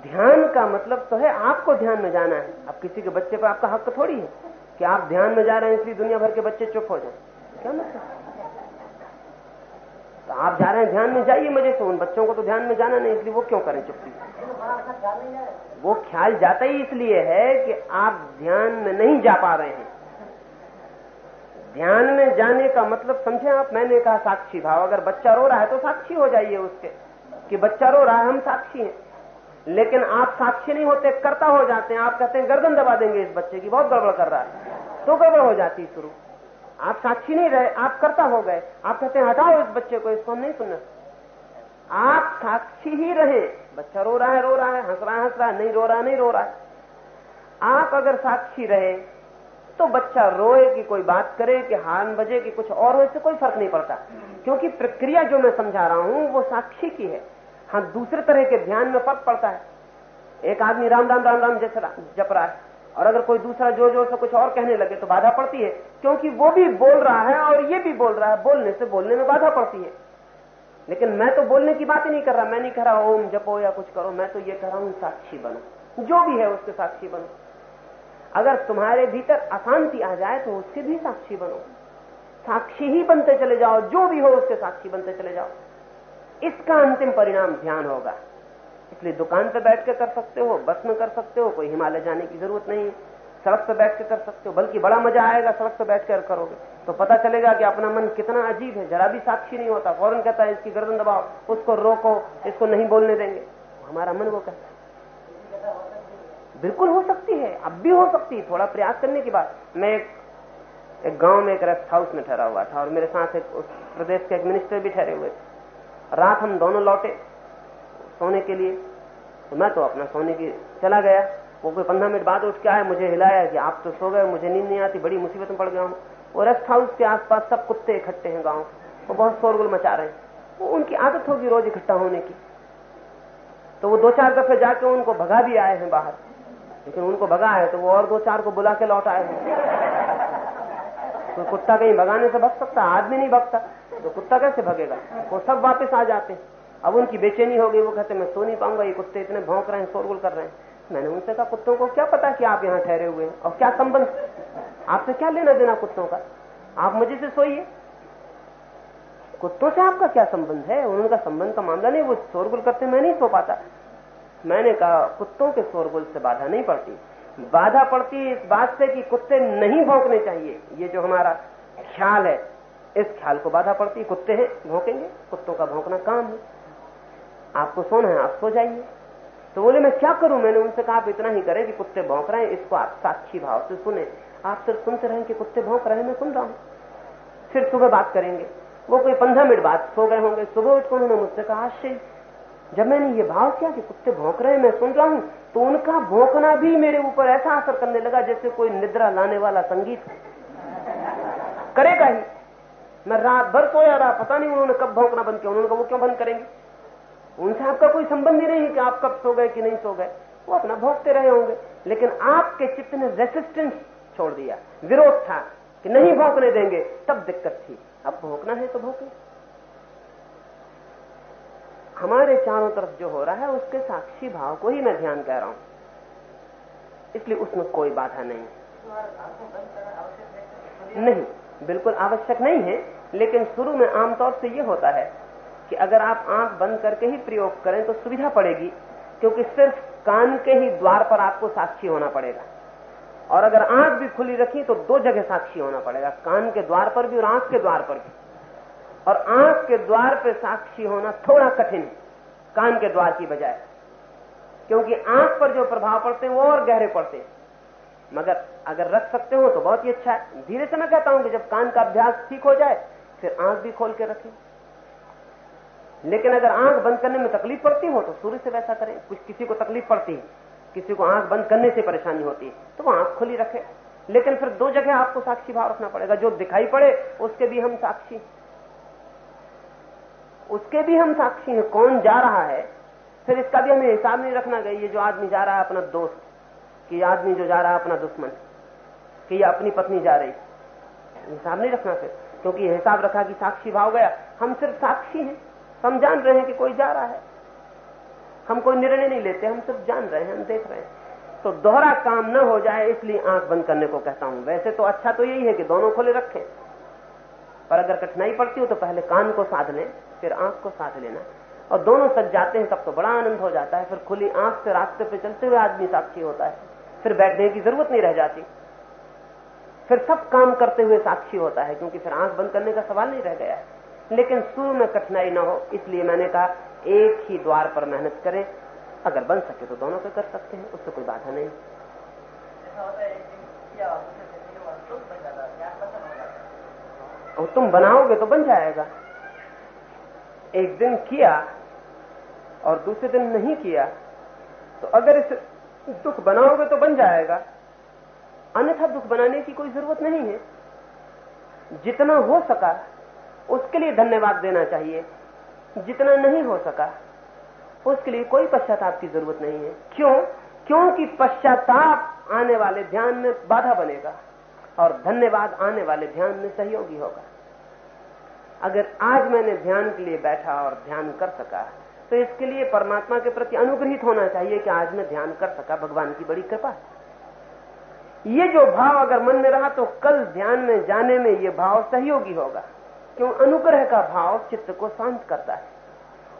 Speaker 2: ध्यान का मतलब तो है आपको ध्यान में जाना है। अब किसी के बच्चे पर आपका हक थोड़ी है। कि आप ध्यान में जा रहे हैं इसलिए दुनिया भर के बच्चे चुप हो जाए। क्या मतलब? तो आप जा रहे हैं ध्यान में, जाइए मज़े से उन बच्चों को तो ध्यान में जाना नहीं, इसलिए वो क्यों करें चुप्पी? वो ख्याल जाता ही इसलिए है कि आप ध्यान में नहीं जा पा रहे हैं। ध्यान में जाने का मतलब समझे आप, मैंने कहा साक्षी भाव। अगर बच्चा रो रहा है तो साक्षी हो जाइए उसके, कि बच्चा रो रहा है, हम साक्षी हैं। लेकिन आप साक्षी नहीं होते, करता हो जाते हैं। आप कहते हैं गर्दन दबा देंगे इस बच्चे की, बहुत गड़बड़ कर रहा है। तो गड़बड़ हो जाती शुरू। आप साक्षी नहीं रहे, आप करता हो गए। आप कहते हैं, हटाओ इस बच्चे को, इसको हम नहीं सुनना आप साक्षी ही रहे। बच्चा रो रहा है, रो रहा है, हंस रहा है, हंस रहा है, नहीं रो रहा, नहीं रो रहा है। आप अगर साक्षी रहे तो बच्चा रोए कि कोई बात करे, कि हान बजे, कि कुछ और हो, इससे कोई फ़र्क नहीं पड़ता। क्योंकि प्रक्रिया जो मैं समझा रहा हूँ, वो साक्षी की है। हाँ दूसरे तरह के ध्यान में फ़र्क पड़ता है। एक आदमी राम राम राम राम जैसे जप रहा है। और अगर कोई दूसरा ज़ोर ज़ोर से कुछ और कहने लगे तो बाधा पड़ती है, क्योंकि वो भी बोल रहा है और ये भी बोल रहा है, बोलने से बोलने में बाधा पड़ती है। लेकिन मैं तो बोलने की बात ही नहीं कर रहा, मैं नहीं कह रहा, ओम जपो या कुछ करो। मैं तो ये कह रहा हूँ, साक्षी बनो। जो भी है उसके साक्षी बनो। अगर तुम्हारे भीतर अशांति आ जाए तो उसके भी साक्षी बनो। साक्षी ही बनते चले जाओ, जो भी हो उसके साक्षी बनते चले जाओ। इसका अंतिम परिणाम ध्यान होगा। इसलिए दुकान पर बैठ के कर सकते हो बस में कर सकते हो कोई हिमालय जाने की ज़रूरत नहीं। सड़क पर बैठ के कर सकते हो बल्कि बड़ा मज़ा आएगा सड़क पर बैठ कर करोगे। तो पता चलेगा कि अपना मन कितना अजीब है जरा भी साक्षी नहीं होता। फ़ौरन कहता है इसकी गर्दन दबाओ उसको रोको इसको नहीं बोलने देंगे। हमारा मन वो कहता है। बिल्कुल हो सकती है अब भी हो सकती है थोड़ा प्रयास करने की बात। मैं एक, एक गाँव में एक रेस्ट हाउस में ठहरा हुआ था और मेरे साथ एक उस प्रदेश के एक मिनिस्टर भी ठहरे हुए थे। रात हम दोनों लौटे। सोने के लिए। तो मैं तो अपना सोने की चला गया। वो कोई पंद्रह मिनट बाद उठ के आया, मुझे हिलाया कि आप तो सो गए, मुझे नींद नहीं आती, बड़ी मुसीबत में पड़ गया हूँ। वो रेस्ट हाउस के आसपास सब कुत्ते इकट्ठे हैं गाँव। वो बहुत शोरगुल मचा रहे हैं। वो उनकी आदत होगी रोज इकट्ठा होने की। तो वो दो चार दफे जाके उनको भगा भी आए हैं बाहर। लेकिन उनको भगा है तो वो और दो चार को बुला के लौट आए हैं। तो कुत्ता कहीं भगाने से भग सकता, आदमी नहीं भगता। तो कुत्ता कैसे भगेगा? वो सब वापस आ जाते हैं। अब उनकी बेचैनी हो गई वो कहते, मैं सो नहीं पाऊँगा, ये कुत्ते इतने भौंक रहे हैं, शोरगुल कर रहे हैं। मैंने उनसे कहा, कुत्तों को क्या पता कि आप यहाँ ठहरे हुए हैं? और क्या संबंध? आपसे क्या लेना देना कुत्तों का? आप मुझे से सोइए। कुत्तों से आपका क्या संबंध है? उनका संबंध का मामला नहीं, वो शोरगुल करते, मैं नहीं सो पाता। मैंने कहा, कुत्तों के शोरगुल से बाधा नहीं पड़ती। बाधा पड़ती इस बात से कि कुत्ते नहीं भौंकने चाहिए। ये जो हमारा ख्याल है, इस ख्याल को बाधा पड़ती। कुत्ते हैं, भौंकेंगे। कुत्तों का भौंकना काम है। आपको सोना है, आप सो जाइए। तो बोले, मैं क्या करूँ? मैंने उनसे कहा, आप इतना ही करें कि कुत्ते भौंक रहे हैं, इसको आप साक्षी भाव से सुने। आप सिर्फ़ सुनते रहें कि कुत्ते भौंक रहे हैं, मैं सुन रहा हूँ। फिर सुबह बात करेंगे। वो कोई पंद्रह मिनट बाद सो गए होंगे। सुबह उठकर उन्होंने मुझसे कहा, आश्चर्य, जब मैंने ये भाव किया कि कुत्ते भौंक रहे हैं, मैं सुन रहा हूँ तो उनका भौंकना भी मेरे ऊपर ऐसा असर करने लगा जैसे कोई निद्रा लाने वाला संगीत करेगा ही। मैं रात भर सोया रहा, पता नहीं उन्होंने कब भौंकना बंद किया, उन्होंने कहा, वो क्यों बंद करेंगे? उनसे आपका कोई संबंध ही नहीं है कि आप कब सो गए कि नहीं सो गए। वो अपना भोगते रहे होंगे। लेकिन आपके चित्त ने रेसिस्टेंस छोड़ दिया। विरोध था कि नहीं भोंकने देंगे, तब दिक्कत थी। अब भोंकना है तो भोंके। हमारे चारों तरफ़ जो हो रहा है, उसके साक्षी भाव को ही मैं ध्यान कह रहा हूँ। इसलिए उसमें कोई बाधा नहीं। नहीं, बिल्कुल आवश्यक नहीं है, लेकिन शुरू में आमतौर से यह होता है कि अगर आप आँख बंद करके ही प्रयोग करें तो सुविधा पड़ेगी, क्योंकि सिर्फ़ कान के ही द्वार पर आपको साक्षी होना पड़ेगा। और अगर आँख भी खुली रखी तो दो जगह साक्षी होना पड़ेगा, कान के द्वार पर भी और आँख के द्वार पर भी। और आँख के द्वार पर साक्षी होना थोड़ा कठिन, कान के द्वार की बजाय, क्योंकि आँख पर जो प्रभाव पड़ते हैं वो और गहरे पड़ते हैं। मगर अगर रख सकते हो तो बहुत ही अच्छा है। धीरे से मैं कहता हूँ कि जब कान का अभ्यास ठीक हो जाए, फिर आँख भी खोल के रखें। लेकिन अगर आँख बंद करने में तकलीफ़ पड़ती हो तो सूर्य से वैसा करें। कुछ किसी को तकलीफ़ पड़ती है, किसी को आँख बंद करने से परेशानी होती है तो वो आँख खुली रखे। लेकिन फिर दो जगह आपको साक्षी भाव रखना पड़ेगा। जो दिखाई पड़े, उसके भी हम साक्षी। उसके भी हम साक्षी हैं। कौन जा रहा है? फिर इसका भी हमें हिसाब नहीं रखना गई ये जो आदमी जा रहा है, अपना दोस्त। कि आदमी जो जा रहा है, अपना दुश्मन। कि ये अपनी पत्नी जा रही। हिसाब नहीं रखना फिर। क्योंकि हिसाब रखा कि साक्षी भाव गया। हम सिर्फ़ साक्षी हैं। हम जान रहे हैं कि कोई जा रहा है। हम कोई निर्णय नहीं लेते, हम सिर्फ़ जान रहे हैं, हम देख रहे हैं। तो दोहरा काम न हो जाए, इसलिए आँख बंद करने को कहता हूँ। वैसे तो अच्छा तो यही है कि दोनों खुले रखें। पर अगर कठिनाई पड़ती हो तो पहले कान को साध लें, फिर आँख को साध लेना। और दोनों सज जाते हैं तब तो बड़ा आनंद हो जाता है। फिर खुली आँख से रास्ते पे चलते हुए आदमी साक्षी होता है। फिर बैठने की ज़रूरत नहीं रह जाती। फिर सब काम करते हुए साक्षी होता है, क्योंकि फिर आँख बंद करने का सवाल नहीं रह गया है। लेकिन शुरू में कठिनाई ना हो, इसलिए मैंने कहा, एक ही द्वार पर मेहनत करें। अगर बन सके तो दोनों पे कर सकते हैं, उससे कोई बाधा नहीं। और तुम बनाओगे तो बन जाएगा। एक दिन किया और दूसरे दिन नहीं किया तो अगर इस दुख बनाओगे तो बन जाएगा। अन्यथा दुख बनाने की कोई ज़रूरत नहीं है। जितना हो सका उसके लिए धन्यवाद देना चाहिए। जितना नहीं हो सका, उसके लिए कोई पश्चाताप की ज़रूरत नहीं है। क्यों? क्योंकि पश्चाताप आने वाले ध्यान में बाधा बनेगा और धन्यवाद आने वाले ध्यान में सहयोगी होगा। अगर आज मैंने ध्यान के लिए बैठा और ध्यान कर सका तो इसके लिए परमात्मा के प्रति अनुग्रहित होना चाहिए कि आज मैं ध्यान कर सका, भगवान की बड़ी कृपा। ये जो भाव अगर मन में रहा तो कल ध्यान में जाने में ये भाव सहयोगी होगा। क्यों? अनुग्रह का भाव चित्त को शांत करता है।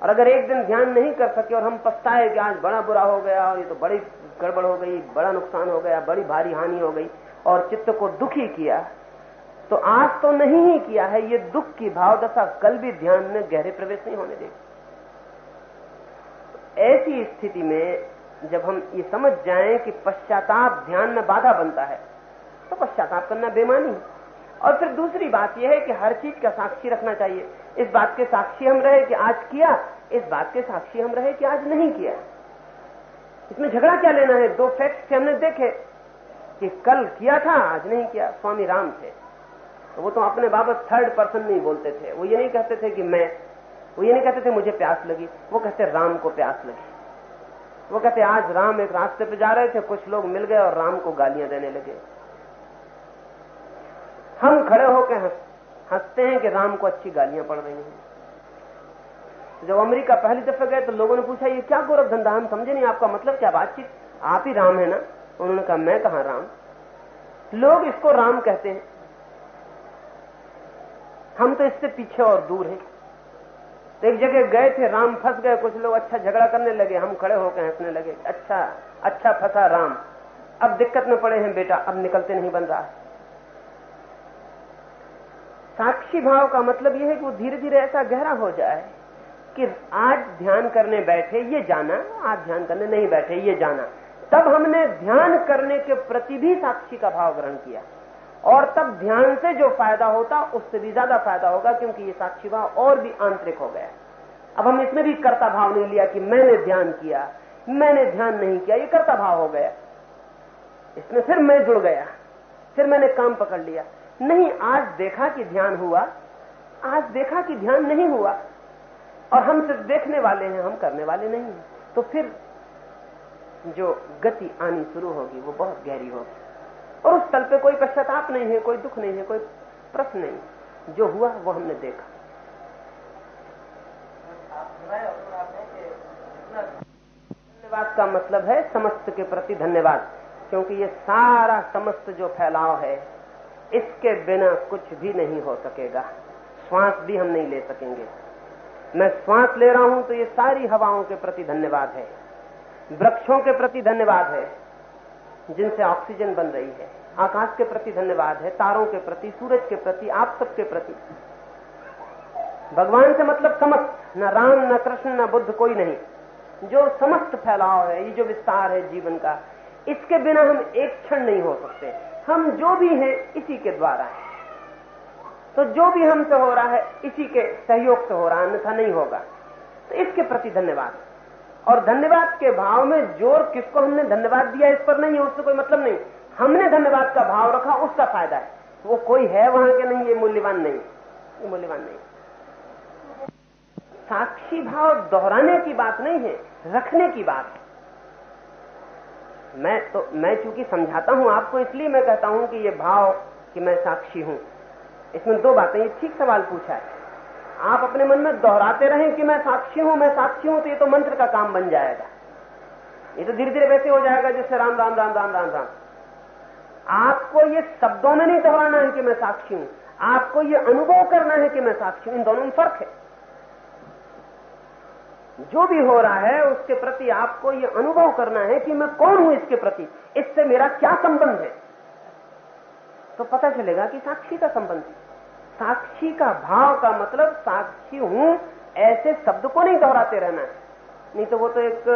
Speaker 2: और अगर एक दिन ध्यान नहीं कर सके और हम पछताए कि आज बड़ा बुरा हो गया, और ये तो बड़ी गड़बड़ हो गई, बड़ा नुकसान हो गया, बड़ी भारी हानि हो गई, और चित्त को दुखी किया तो आज तो नहीं ही किया है, ये दुख की भाव दशा कल भी ध्यान में गहरे प्रवेश नहीं होने देगी। ऐसी स्थिति में जब हम ये समझ जाएँ कि पश्चाताप ध्यान में बाधा बनता है तो पश्चाताप करना बेमानी और फिर दूसरी बात यह है कि हर चीज़ का साक्षी रखना चाहिए। इस बात के साक्षी हम रहे कि आज किया, इस बात के साक्षी हम रहे कि आज नहीं किया। इसमें झगड़ा क्या लेना है? दो फैक्ट से हमने देखे कि कल किया था, आज नहीं किया। स्वामी राम थे। तो वो तो अपने बाबत थर्ड पर्सन नहीं बोलते थे। वो ये नहीं कहते थे कि मैं वो ये नहीं कहते थे मुझे प्यास लगी। वो कहते राम को प्यास लगी। वो कहते आज राम एक रास्ते पे जा रहे थे, कुछ लोग मिल गए और राम को गालियाँ देने लगे। हम खड़े होकर हंस, हँसते हैं कि राम को अच्छी गालियाँ पड़ रही हैं। जब अमेरिका पहली दफे गए तो लोगों ने पूछा ये क्या गोरख धंधा हम समझे नहीं आपका मतलब क्या बातचीत? आप ही राम है ना? उन्होंने कहा मैं कहा राम? लोग इसको राम कहते हैं। हम तो इससे पीछे और दूर हैं। एक जगह गए थे राम फंस गए कुछ लोग अच्छा झगड़ा करने लगे हम खड़े होकर हंसने लगे अच्छा अच्छा फंसा राम। अब दिक्कत में पड़े हैं बेटा अब निकलते नहीं बन रहा है। साक्षी भाव का मतलब यह है कि वो धीरे धीरे ऐसा गहरा हो जाए कि आज ध्यान करने बैठे, ये जाना, आज ध्यान करने नहीं बैठे, ये जाना। तब हमने ध्यान करने के प्रति भी साक्षी का भाव ग्रहण किया। और तब ध्यान से जो फ़ायदा होता, उससे भी ज़्यादा फ़ायदा होगा, क्योंकि ये साक्षी भाव और भी आंतरिक हो गया। अब हम इसमें भी कर्ता भाव नहीं लिया कि मैंने ध्यान किया, मैंने ध्यान नहीं किया, ये कर्ता भाव हो गया। इसमें फिर मैं जुड़ गया, फिर मैंने काम पकड़ लिया। नहीं, आज देखा कि ध्यान हुआ, आज देखा कि ध्यान नहीं हुआ। और हम सिर्फ़ देखने वाले हैं, हम करने वाले नहीं हैं। तो फिर जो गति आनी शुरू होगी, वो बहुत गहरी होगी। और उस तल पे कोई पश्चाताप नहीं है, कोई दुख नहीं है, कोई प्रश्न नहीं। जो हुआ, वो हमने देखा। धन्यवाद का मतलब है समस्त के प्रति धन्यवाद, क्योंकि ये सारा समस्त जो फैलाव है इसके बिना कुछ भी नहीं हो सकेगा। श्वास भी हम नहीं ले सकेंगे। मैं श्वास ले रहा हूँ तो ये सारी हवाओं के प्रति धन्यवाद है। वृक्षों के प्रति धन्यवाद है, जिनसे ऑक्सीजन बन रही है। आकाश के प्रति धन्यवाद है, तारों के प्रति, सूरज के प्रति, आप सबके प्रति। भगवान से मतलब समस्त, न राम, न कृष्ण, न बुद्ध, कोई नहीं। जो समस्त फैलाव है, ये जो विस्तार है जीवन का, इसके बिना हम एक क्षण नहीं हो सकते। हम जो भी हैं, इसी के द्वारा है। तो जो भी हमसे हो रहा है, इसी के सहयोग से हो रहा है, अन्यथा नहीं होगा। तो इसके प्रति धन्यवाद। और धन्यवाद के भाव में ज़ोर किसको हमने धन्यवाद दिया, इस पर नहीं है उससे कोई मतलब नहीं। हमने धन्यवाद का भाव रखा, उसका फ़ायदा है। वो कोई है वहाँ के नहीं, ये मूल्यवान नहीं। ये मूल्यवान नहीं। साक्षी भाव दोहराने की बात नहीं है, रखने की बात है। मैं तो मैं चूँकि समझाता हूँ आपको, इसलिए मैं कहता हूँ कि ये भाव कि मैं साक्षी हूँ। इसमें दो बातें, ये ठीक सवाल पूछा है। आप अपने मन में दोहराते रहें कि मैं साक्षी हूँ, मैं साक्षी हूँ तो ये तो मंत्र का काम बन जाएगा। ये तो धीरे धीरे वैसे हो जाएगा जैसे राम राम राम राम राम राम। आपको ये शब्दों में नहीं दोहराना है कि मैं साक्षी हूँ। आपको ये अनुभव करना है कि मैं साक्षी हूँ। इन दोनों में फ़र्क है। जो भी हो रहा है, उसके प्रति आपको ये अनुभव करना है कि मैं कौन हूँ इसके प्रति। इससे मेरा क्या संबंध है? तो पता चलेगा कि साक्षी का संबंध साक्षी का भाव का मतलब साक्षी हूँ, ऐसे शब्द को नहीं दोहराते रहना है। नहीं तो वो तो एक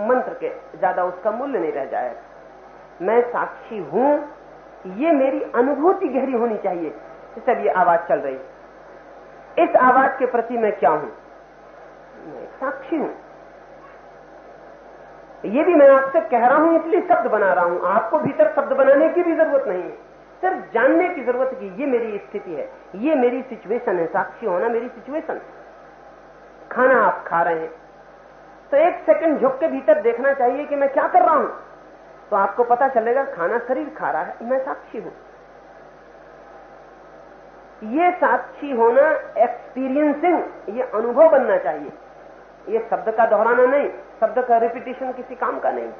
Speaker 2: मंत्र के ज़्यादा उसका मूल्य नहीं रह जाएगा। मैं साक्षी हूँ, ये मेरी अनुभूति गहरी होनी चाहिए। जैसे ये आवाज़ चल रही इस आवाज़ के प्रति मैं क्या हूँ? मैं, साक्षी हूँ ये भी मैं आपसे कह रहा हूँ, इसलिए शब्द बना रहा हूँ। आपको भीतर शब्द बनाने की भी ज़रूरत नहीं है। सिर्फ़ जानने की ज़रूरत कि ये मेरी स्थिति है, ये मेरी सिचुएशन है, साक्षी होना मेरी सिचुएशन खाना आप खा रहे हैं। तो एक सेकंड झुक के भीतर देखना चाहिए कि मैं क्या कर रहा हूँ। तो आपको पता चलेगा, खाना शरीर खा रहा है, मैं साक्षी हूँ। ये साक्षी होना एक्सपीरियंसिंग ये अनुभव बनना चाहिए। ये शब्द का दोहराना नहीं, शब्द का रिपीटेशन किसी काम का नहीं।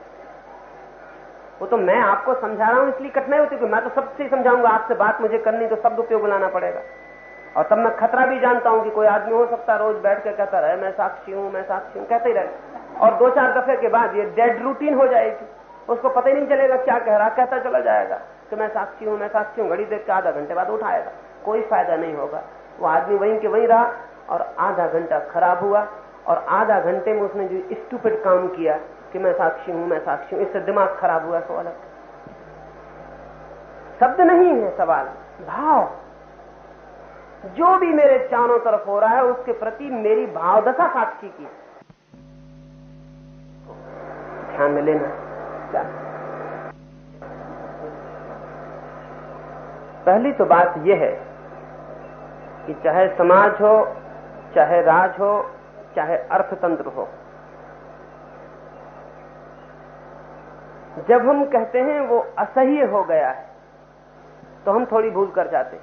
Speaker 2: वो तो मैं आपको समझा रहा हूँ, इसलिए कठिनाई होती है मैं तो सबसे समझाऊँगा आपसे बात मुझे करनी तो शब्द उपयोग लाना पड़ेगा। और तब मैं खतरा भी जानता हूँ कि कोई आदमी हो सकता है, रोज बैठ के कहता रहे, मैं साक्षी हूँ, मैं साक्षी हूँ, कहते ही रहे। और दो चार दफे के बाद ये डेड रूटीन हो जाएगी। उसको पता ही नहीं चलेगा क्या कह रहा, कहता चला जाएगा कि मैं साक्षी हूँ, मैं साक्षी हूँ। घड़ी देख के आधा घंटे बाद उठाएगा। कोई फ़ायदा नहीं होगा। वो आदमी वहीं के वहीं रहा और आधा घंटा खराब हुआ। और आधा घंटे में उसने जो स्टूपिड काम किया कि मैं साक्षी हूँ, मैं साक्षी हूँ, इससे दिमाग खराब हुआ सो अलग शब्द नहीं है सवाल, भाव। जो भी मेरे चारों तरफ़ हो रहा है, उसके प्रति मेरी भावदशा साक्षी की। ध्यान में लेना। क्या? पहली तो बात यह है कि चाहे समाज हो, चाहे राज हो चाहे अर्थतंत्र हो। जब हम कहते हैं वो असह्य हो गया है तो हम थोड़ी भूल कर जाते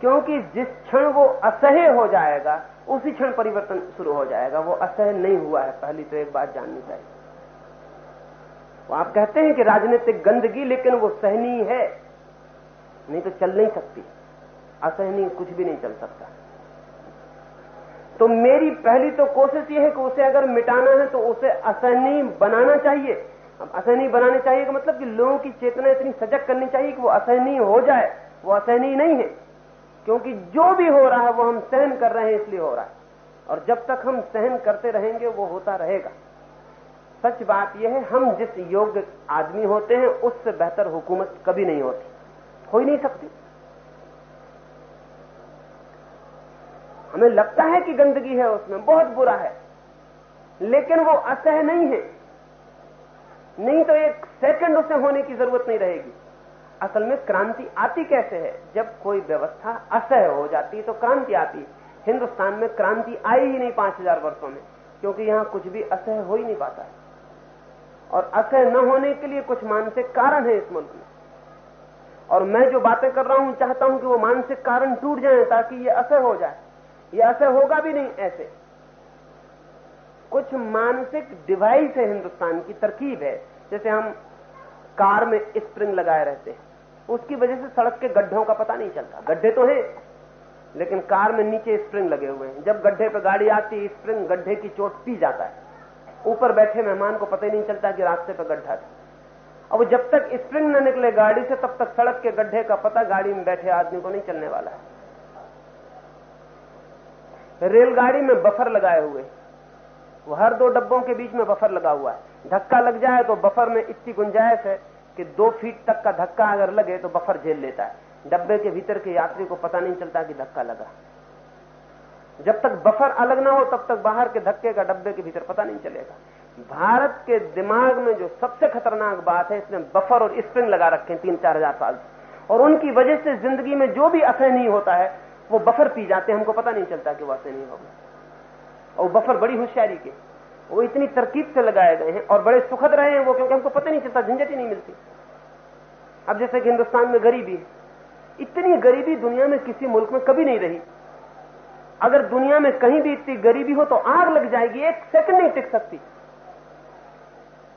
Speaker 2: क्योंकि जिस क्षण वो असह्य हो जाएगा, उसी क्षण परिवर्तन शुरू हो जाएगा। वो असह्य नहीं हुआ है, पहली तो एक बात जाननी चाहिए। वो आप कहते हैं कि राजनीतिक गंदगी, लेकिन वो सहनीय है। नहीं तो चल नहीं सकती। असहनीय कुछ भी नहीं चल सकता। तो मेरी पहली तो कोशिश यह है कि उसे अगर मिटाना है तो उसे असहनीय बनाना चाहिए। अब असहनीय बनाने चाहिए का मतलब कि लोगों की चेतना इतनी सजग करनी चाहिए कि वो असहनीय हो जाए। वो असहनीय नहीं है। क्योंकि जो भी हो रहा है वो हम सहन कर रहे हैं, इसलिए हो रहा है। और जब तक हम सहन करते रहेंगे, वो होता रहेगा। सच बात यह है, हम जिस योग्य आदमी होते हैं, उससे बेहतर हुकूमत कभी नहीं होती। हो ही नहीं सकती। हमें लगता है कि गंदगी है उसमें, बहुत बुरा है। लेकिन वो असह नहीं है। नहीं तो एक सेकंड उसे होने की ज़रूरत नहीं रहेगी। असल में क्रांति आती कैसे है? जब कोई व्यवस्था असह हो जाती है तो क्रांति आती। है हिंदुस्तान में क्रांति आई ही नहीं पाँच हज़ार वर्षों में, क्योंकि यहाँ कुछ भी असह हो ही नहीं पाता है। और असह न होने के लिए कुछ मानसिक कारण है इस मुल्क में। और मैं जो बातें कर रहा हूँ, चाहता हूँ कि वो मानसिक कारण टूट जाए ताकि ये असह हो जाए। ये ऐसे होगा भी नहीं, ऐसे। कुछ मानसिक डिवाइस है हिंदुस्तान की, तरकीब है। जैसे हम कार में स्प्रिंग लगाए रहते हैं। उसकी वजह से सड़क के गड्ढों का पता नहीं चलता। गड्ढे तो हैं, लेकिन कार में नीचे स्प्रिंग लगे हुए हैं। जब गड्ढे पर गाड़ी आती है स्प्रिंग गड्ढे की चोट पी जाता है। ऊपर बैठे मेहमान को पता ही नहीं चलता कि रास्ते पर गड्ढा था। अब जब तक स्प्रिंग न निकले गाड़ी से, तब तक सड़क के गड्ढे का पता गाड़ी में बैठे आदमी को नहीं चलने वाला है। रेलगाड़ी में बफर लगाए हुए। वो हर दो डब्बों के बीच में बफर लगा हुआ है। धक्का लग जाए तो बफर में इतनी गुंजाइश है कि दो फीट तक का धक्का अगर लगे तो बफर झेल लेता है। डब्बे के भीतर के यात्री को पता नहीं चलता कि धक्का लगा। जब तक बफर अलग ना हो, तब तक बाहर के धक्के का डब्बे के भीतर पता नहीं चलेगा। भारत के दिमाग में जो सबसे खतरनाक बात है, इसने बफर और स्प्रिंग लगा रखे हैं तीन चार हज़ार साल और उनकी वजह से ज़िंदगी में जो भी असह नहीं होता है वो बफर पी जाते हैं, हमको पता नहीं चलता कि वो असह नहीं होगा। और बफर बड़ी होशियारी के, वो इतनी तरकीब से लगाए गए हैं और बड़े सुखद रहे हैं वो क्योंकि हमको पता नहीं चलता, झंझट ही नहीं मिलती। अब जैसे कि हिंदुस्तान में गरीबी इतनी गरीबी दुनिया में किसी मुल्क में कभी नहीं रही। अगर दुनिया में कहीं भी इतनी गरीबी हो तो आग लग जाएगी, एक सेकंड नहीं टिक सकती।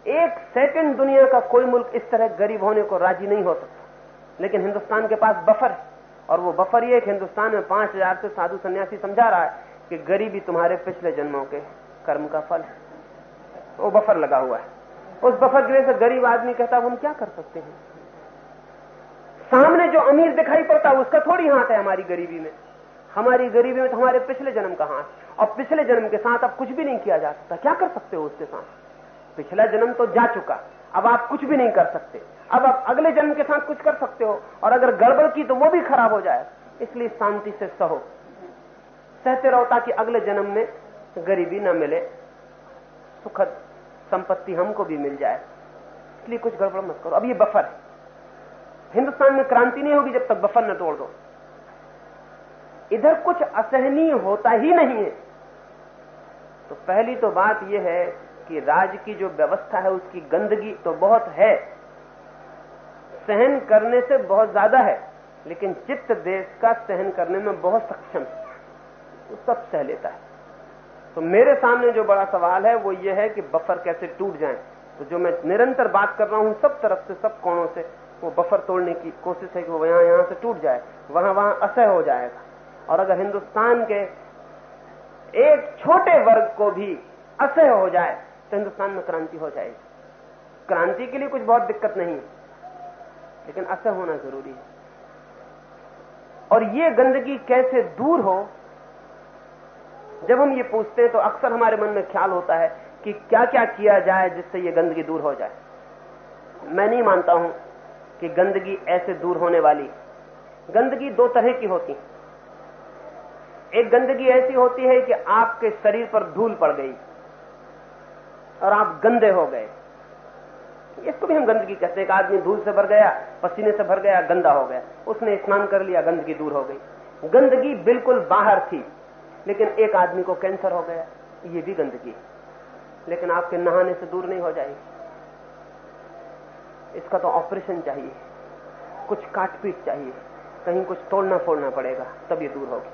Speaker 2: एक सेकंड दुनिया का कोई मुल्क इस तरह गरीब होने को राज़ी नहीं हो सकता। लेकिन हिंदुस्तान के पास बफर है। और वो बफर ये कि हिंदुस्तान में पाँच हज़ार से साधु सन्यासी समझा रहा है कि गरीबी तुम्हारे पिछले जन्मों के कर्म का फल है। वो बफर लगा हुआ है। उस बफर की वजह से गरीब आदमी कहता हम क्या कर सकते हैं? सामने जो अमीर दिखाई पड़ता है उसका थोड़ी हाथ है हमारी गरीबी में। हमारी गरीबी में तो हमारे पिछले जन्म का हाथ और पिछले जन्म के साथ अब कुछ भी नहीं किया जा सकता। क्या कर सकते हो उसके साथ? पिछला जन्म तो जा चुका। अब आप कुछ भी नहीं कर सकते। अब आप अगले जन्म के साथ कुछ कर सकते हो, और अगर गड़बड़ की तो वो भी खराब हो जाए। इसलिए शांति से सहो। सहते रहो ताकि अगले जन्म में गरीबी न मिले। सुखद संपत्ति हमको भी मिल जाए। इसलिए कुछ गड़बड़ मत करो। अब ये बफर है। हिंदुस्तान में क्रांति नहीं होगी जब तक बफर न तोड़ दो। इधर कुछ असहनीय होता ही नहीं है। तो पहली तो बात यह है कि राज की जो व्यवस्था है, उसकी गंदगी तो बहुत है। सहन करने से बहुत ज़्यादा है, लेकिन चित्त देश का सहन करने में बहुत सक्षम है। वो सब सह लेता है। तो मेरे सामने जो बड़ा सवाल है, वो ये है कि बफर कैसे टूट जाए। तो जो मैं निरंतर बात कर रहा हूँ, सब तरफ़ से, सब कोणों से, वो बफर तोड़ने की कोशिश है कि वो यहाँ यहाँ से टूट जाए, वहाँ वहाँ असह हो जाएगा। और अगर हिंदुस्तान के एक छोटे वर्ग को भी असह हो जाए तो हिंदुस्तान में क्रांति हो जाएगी। क्रांति के लिए कुछ बहुत दिक्कत नहीं लेकिन असह होना ज़रूरी है। और ये गंदगी कैसे दूर हो, जब हम ये पूछते हैं तो अक्सर हमारे मन में ख्याल होता है कि क्या क्या किया जाए जिससे ये गंदगी दूर हो जाए। मैं नहीं मानता हूँ कि गंदगी ऐसे दूर होने वाली। गंदगी दो तरह की होती एक गंदगी ऐसी होती है कि आपके शरीर पर धूल पड़ गई और आप गंदे हो गए। इसको भी हम गंदगी कहते हैं कि आदमी धूल से भर गया, पसीने से भर गया, गंदा हो गया। उसने स्नान कर लिया, गंदगी दूर हो गई। गंदगी बिल्कुल बाहर थी, लेकिन एक आदमी को कैंसर हो गया, ये भी गंदगी। लेकिन आपके नहाने से दूर नहीं हो जाएगी। इसका तो ऑपरेशन चाहिए, कुछ काटपीट चाहिए, कहीं कुछ तोड़ना फोड़ना पड़ेगा, तब ये दूर होगी।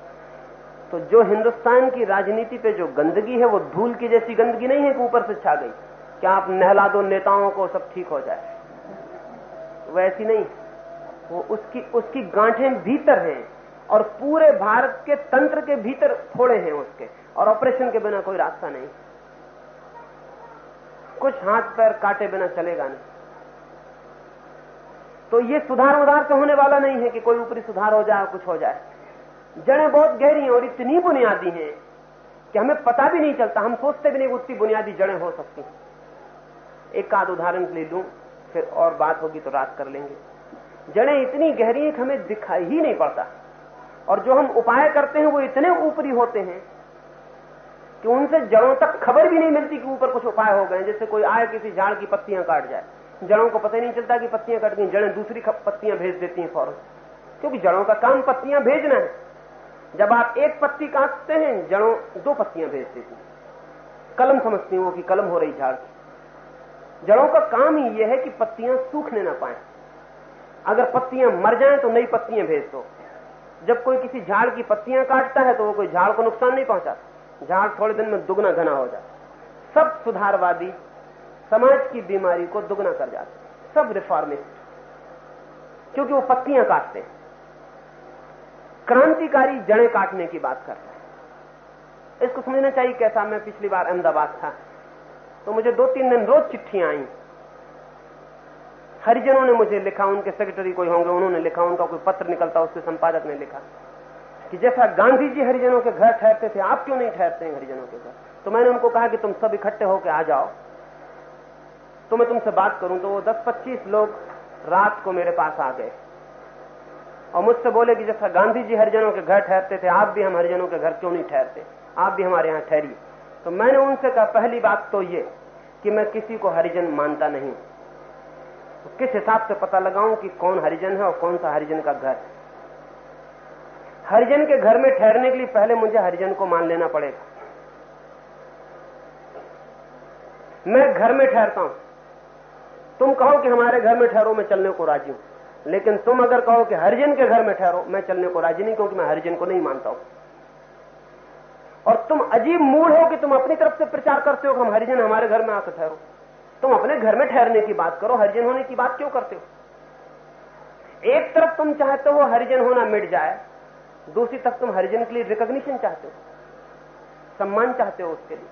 Speaker 2: तो जो हिंदुस्तान की राजनीति पे जो गंदगी है, वो धूल की जैसी गंदगी नहीं है कि ऊपर से छा गई। क्या आप नहला दो, नेताओं को सब ठीक हो जाए। वैसी नहीं। वो उसकी उसकी गांठें भीतर हैं और पूरे भारत के तंत्र के भीतर फोड़े हैं उसके और ऑपरेशन के बिना कोई रास्ता नहीं। कुछ हाथ पैर काटे बिना चलेगा नहीं। तो ये सुधार उधार से होने वाला नहीं है कि कोई ऊपरी सुधार हो जाए, कुछ हो जाए। जड़ें बहुत गहरी हैं और इतनी बुनियादी हैं कि हमें पता भी नहीं चलता। हम सोचते भी नहीं उतनी बुनियादी जड़ें हो सकती एक आध उदाहरण ले लूँ, फिर और बात होगी तो रात कर लेंगे। जड़ें इतनी गहरी हैं कि हमें दिखाई ही नहीं पड़ता। और जो हम उपाय करते हैं, वो इतने ऊपरी होते हैं कि उनसे जड़ों तक खबर भी नहीं मिलती कि ऊपर कुछ उपाय हो गए जैसे कोई आए, किसी झाड़ की पत्तियाँ काट जाए। जड़ों को पता नहीं चलता कि पत्तियाँ कट गई। जड़ें दूसरी पत्तियाँ भेज देती हैं फ़ौरन। क्योंकि जड़ों का काम पत्तियाँ भेजना है। जब आप एक पत्ती काटते हैं, जड़ों दो पत्तियाँ भेज देती हैं। कलम समझती हो कि कलम हो रही झाड़ की। जड़ों का काम ही यह है कि पत्तियाँ सूखने ना पाए। अगर पत्तियाँ मर जाएँ तो नई पत्तियाँ भेज दो। जब कोई किसी झाड़ की पत्तियाँ काटता है तो वो कोई झाड़ को नुकसान नहीं पहुंचाता। झाड़ थोड़े दिन में दुगना घना हो जाता सब सुधारवादी समाज की बीमारी को दुगना कर जाते सब रिफॉर्मिस्ट। क्योंकि वो पत्तियाँ काटते हैं। क्रांतिकारी जड़ें काटने की बात करता है। इसको समझना चाहिए कैसा मैं पिछली बार अहमदाबाद था। तो मुझे दो तीन दिन रोज चिट्ठियाँ आई। हरिजनों ने मुझे लिखा, उनके सेक्रेटरी कोई होंगे, उन्होंने लिखा, उनका कोई पत्र निकलता उसके संपादक ने लिखा कि जैसा गांधी जी हरिजनों के घर ठहरते थे, आप क्यों नहीं ठहरते हैं हरिजनों के घर? तो मैंने उनको कहा कि तुम सब इकट्ठे होकर आ जाओ। तो मैं तुमसे बात करूँ तो वो 10-25 लोग रात को मेरे पास आ गए। और मुझसे बोले कि जैसा गांधी जी हरिजनों के घर ठहरते थे, आप भी हम हरिजनों के घर क्यों नहीं ठहरते? आप भी हमारे यहाँ ठहरिए। तो मैंने उनसे कहा, पहली बात तो ये कि मैं किसी को हरिजन मानता नहीं। तो किस हिसाब से पता लगाऊँ कि कौन हरिजन है और कौन सा हरिजन का घर? हरिजन के घर में ठहरने के लिए पहले मुझे हरिजन को मान लेना पड़ेगा। मैं घर में ठहरता हूँ। तुम कहो कि हमारे घर में ठहरो, मैं चलने को राज़ी हूँ। लेकिन तुम अगर कहो कि हरिजन के घर में ठहरो, मैं चलने को राज़ी नहीं, क्योंकि मैं हरिजन को नहीं मानता हूँ। और तुम अजीब मूड हो कि तुम अपनी तरफ़ से प्रचार करते हो कि हम हरिजन हमारे घर में आकर ठहरो। तुम अपने घर में ठहरने की बात करो, हरिजन होने की बात क्यों करते हो? एक तरफ़ तुम चाहते हो हरिजन होना मिट जाए, दूसरी तरफ़ तुम हरिजन के लिए रिकॉग्निशन चाहते हो, सम्मान चाहते हो उसके लिए।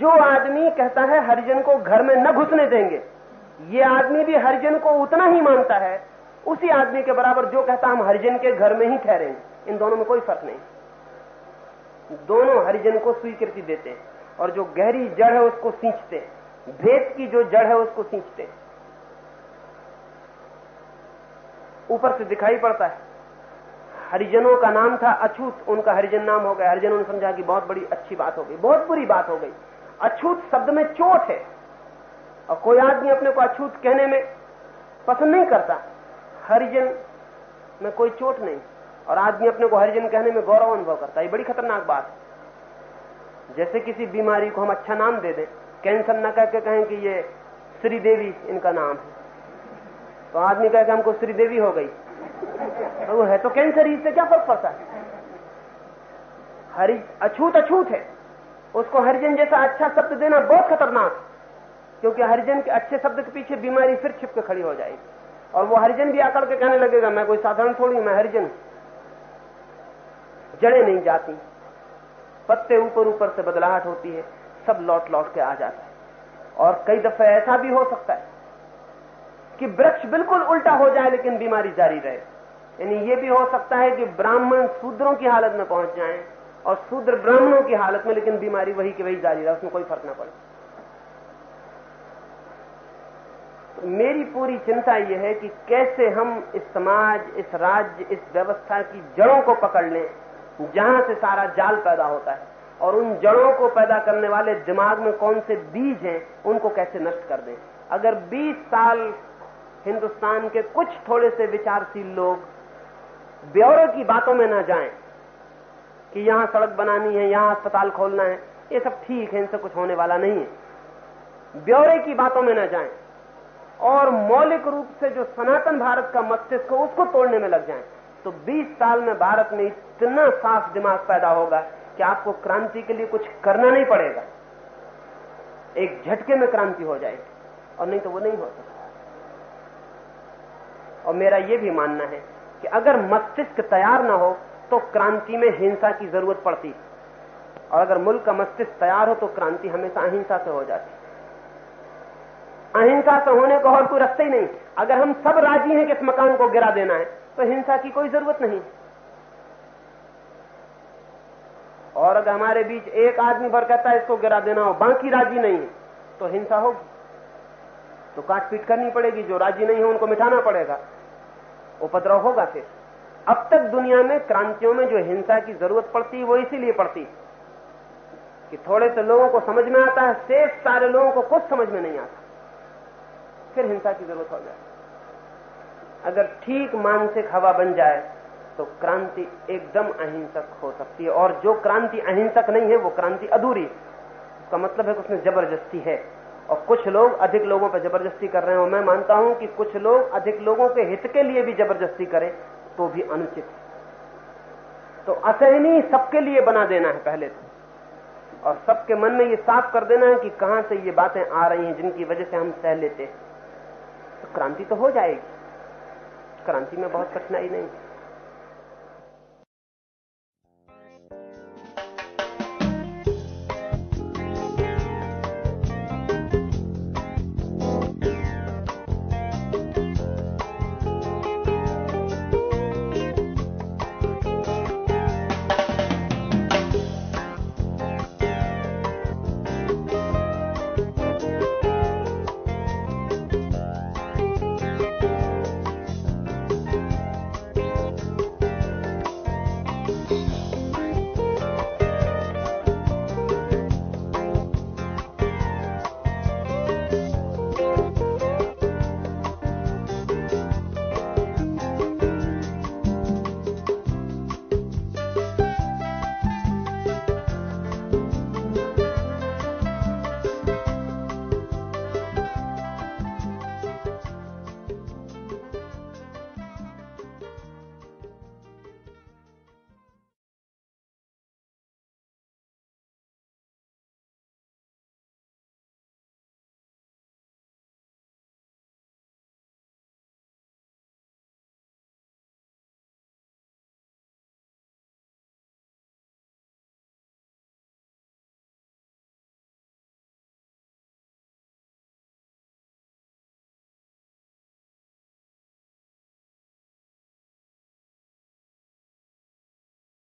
Speaker 2: जो आदमी कहता है हरिजन को घर में न घुसने देंगे, ये आदमी भी हरिजन को उतना ही मानता है, उसी आदमी के बराबर जो कहता हम हरिजन के घर में ही ठहरेंगे। इन दोनों में कोई फ़र्क नहीं। दोनों हरिजन को स्वीकृति देते हैं और जो गहरी जड़ है उसको सींचते हैं। भेद की जो जड़ है उसको सींचते हैं। ऊपर से दिखाई पड़ता है। हरिजनों का नाम था अछूत, उनका हरिजन नाम हो गया। हरिजनों ने समझा कि बहुत बड़ी अच्छी बात हो गई, बहुत बुरी बात हो गई। अछूत शब्द में चोट है और कोई आदमी अपने को अछूत कहने में पसंद नहीं करता। हरिजन में कोई चोट नहीं। और आदमी अपने को हरिजन कहने में गौरव अनुभव करता है। ये बड़ी खतरनाक बात है। जैसे किसी बीमारी को हम अच्छा नाम दे दें, कैंसर न कह के कहें कि ये श्रीदेवी इनका नाम है। तो आदमी कहे कि हमको श्रीदेवी हो गई। तो वो है तो कैंसर ही, इससे क्या फ़र्क पड़ता है? हरि अछूत अछूत है। उसको हरिजन जैसा अच्छा शब्द देना बहुत खतरनाक क्योंकि हरिजन के अच्छे शब्द के पीछे बीमारी फिर छिप के खड़ी हो जाएगी। और वो हरिजन भी आकर के कहने लगेगा, मैं कोई साधारण थोड़ी मैं हरिजन जड़े नहीं जाती। पत्ते ऊपर ऊपर से बदलाहट होती है, सब लौट लौट के आ जाता है। और कई दफे ऐसा भी हो सकता है कि वृक्ष बिल्कुल उल्टा हो जाए, लेकिन बीमारी जारी रहे। यानी यह भी हो सकता है कि ब्राह्मण शूद्रों की हालत में पहुँच जाए और शूद्र ब्राह्मणों की हालत में, लेकिन बीमारी वही की वही जारी रहे, उसमें कोई फ़र्क ना पड़े। मेरी पूरी चिंता यह है कि कैसे हम इस समाज, इस राज्य, इस व्यवस्था की जड़ों को पकड़ लें। जहाँ से सारा जाल पैदा होता है और उन जड़ों को पैदा करने वाले दिमाग में कौन से बीज हैं, उनको कैसे नष्ट कर दें? अगर 20 साल हिंदुस्तान के कुछ थोड़े से विचारशील लोग ब्यौरे की बातों में ना जाएँ कि यहाँ सड़क बनानी है, यहाँ अस्पताल खोलना है, ये सब ठीक है, इनसे कुछ होने वाला नहीं है। ब्यौरे की बातों में ना जाएँ और मौलिक रूप से जो सनातन भारत का मस्तिष्क है, उसको तोड़ने में लग जाएँ। तो 20 साल में भारत में इतना साफ़ दिमाग पैदा होगा कि आपको क्रांति के लिए कुछ करना नहीं पड़ेगा। एक झटके में क्रांति हो जाएगी, और नहीं तो वो नहीं हो सकता। और मेरा यह भी मानना है कि अगर मस्तिष्क तैयार ना हो तो क्रांति में हिंसा की ज़रूरत पड़ती और अगर मुल्क का मस्तिष्क तैयार हो तो क्रांति हमेशा अहिंसा से हो जाती अहिंसा से होने को और कोई रास्ता ही नहीं। अगर हम सब राज़ी हैं कि इस मकान को गिरा देना है तो हिंसा की कोई ज़रूरत नहीं और अगर हमारे बीच एक आदमी भर कहता है, इसको गिरा देना हो, बाकी राज़ी नहीं है तो हिंसा होगी। तो काट पीट करनी पड़ेगी, जो राज़ी नहीं है, उनको मिटाना पड़ेगा। उपद्रव होगा फिर। अब तक दुनिया में क्रांतियों में जो हिंसा की ज़रूरत पड़ती है, वो इसीलिए पड़ती कि थोड़े से लोगों को समझ में आता है, शेष सारे लोगों को कुछ समझ में नहीं आता। फिर हिंसा की ज़रूरत हो जाए अगर ठीक मानसिक हवा बन जाए तो क्रांति एकदम अहिंसक हो सकती है। और जो क्रांति अहिंसक नहीं है, वो क्रांति अधूरी उसका मतलब है कि उसमें ज़बरदस्ती है। और कुछ लोग अधिक लोगों पर ज़बरदस्ती कर रहे हैं। मैं मानता हूँ कि कुछ लोग अधिक लोगों के हित के लिए भी ज़बरदस्ती करें तो भी अनुचित तो असहनीय सबके लिए बना देना है पहले तो। और सबके मन में ये साफ़ कर देना है कि कहाँ से ये बातें आ रही हैं जिनकी वजह से हम सह लेते हैं। तो क्रांति तो हो जाएगी। क्रांति में बहुत कठिनाई नहीं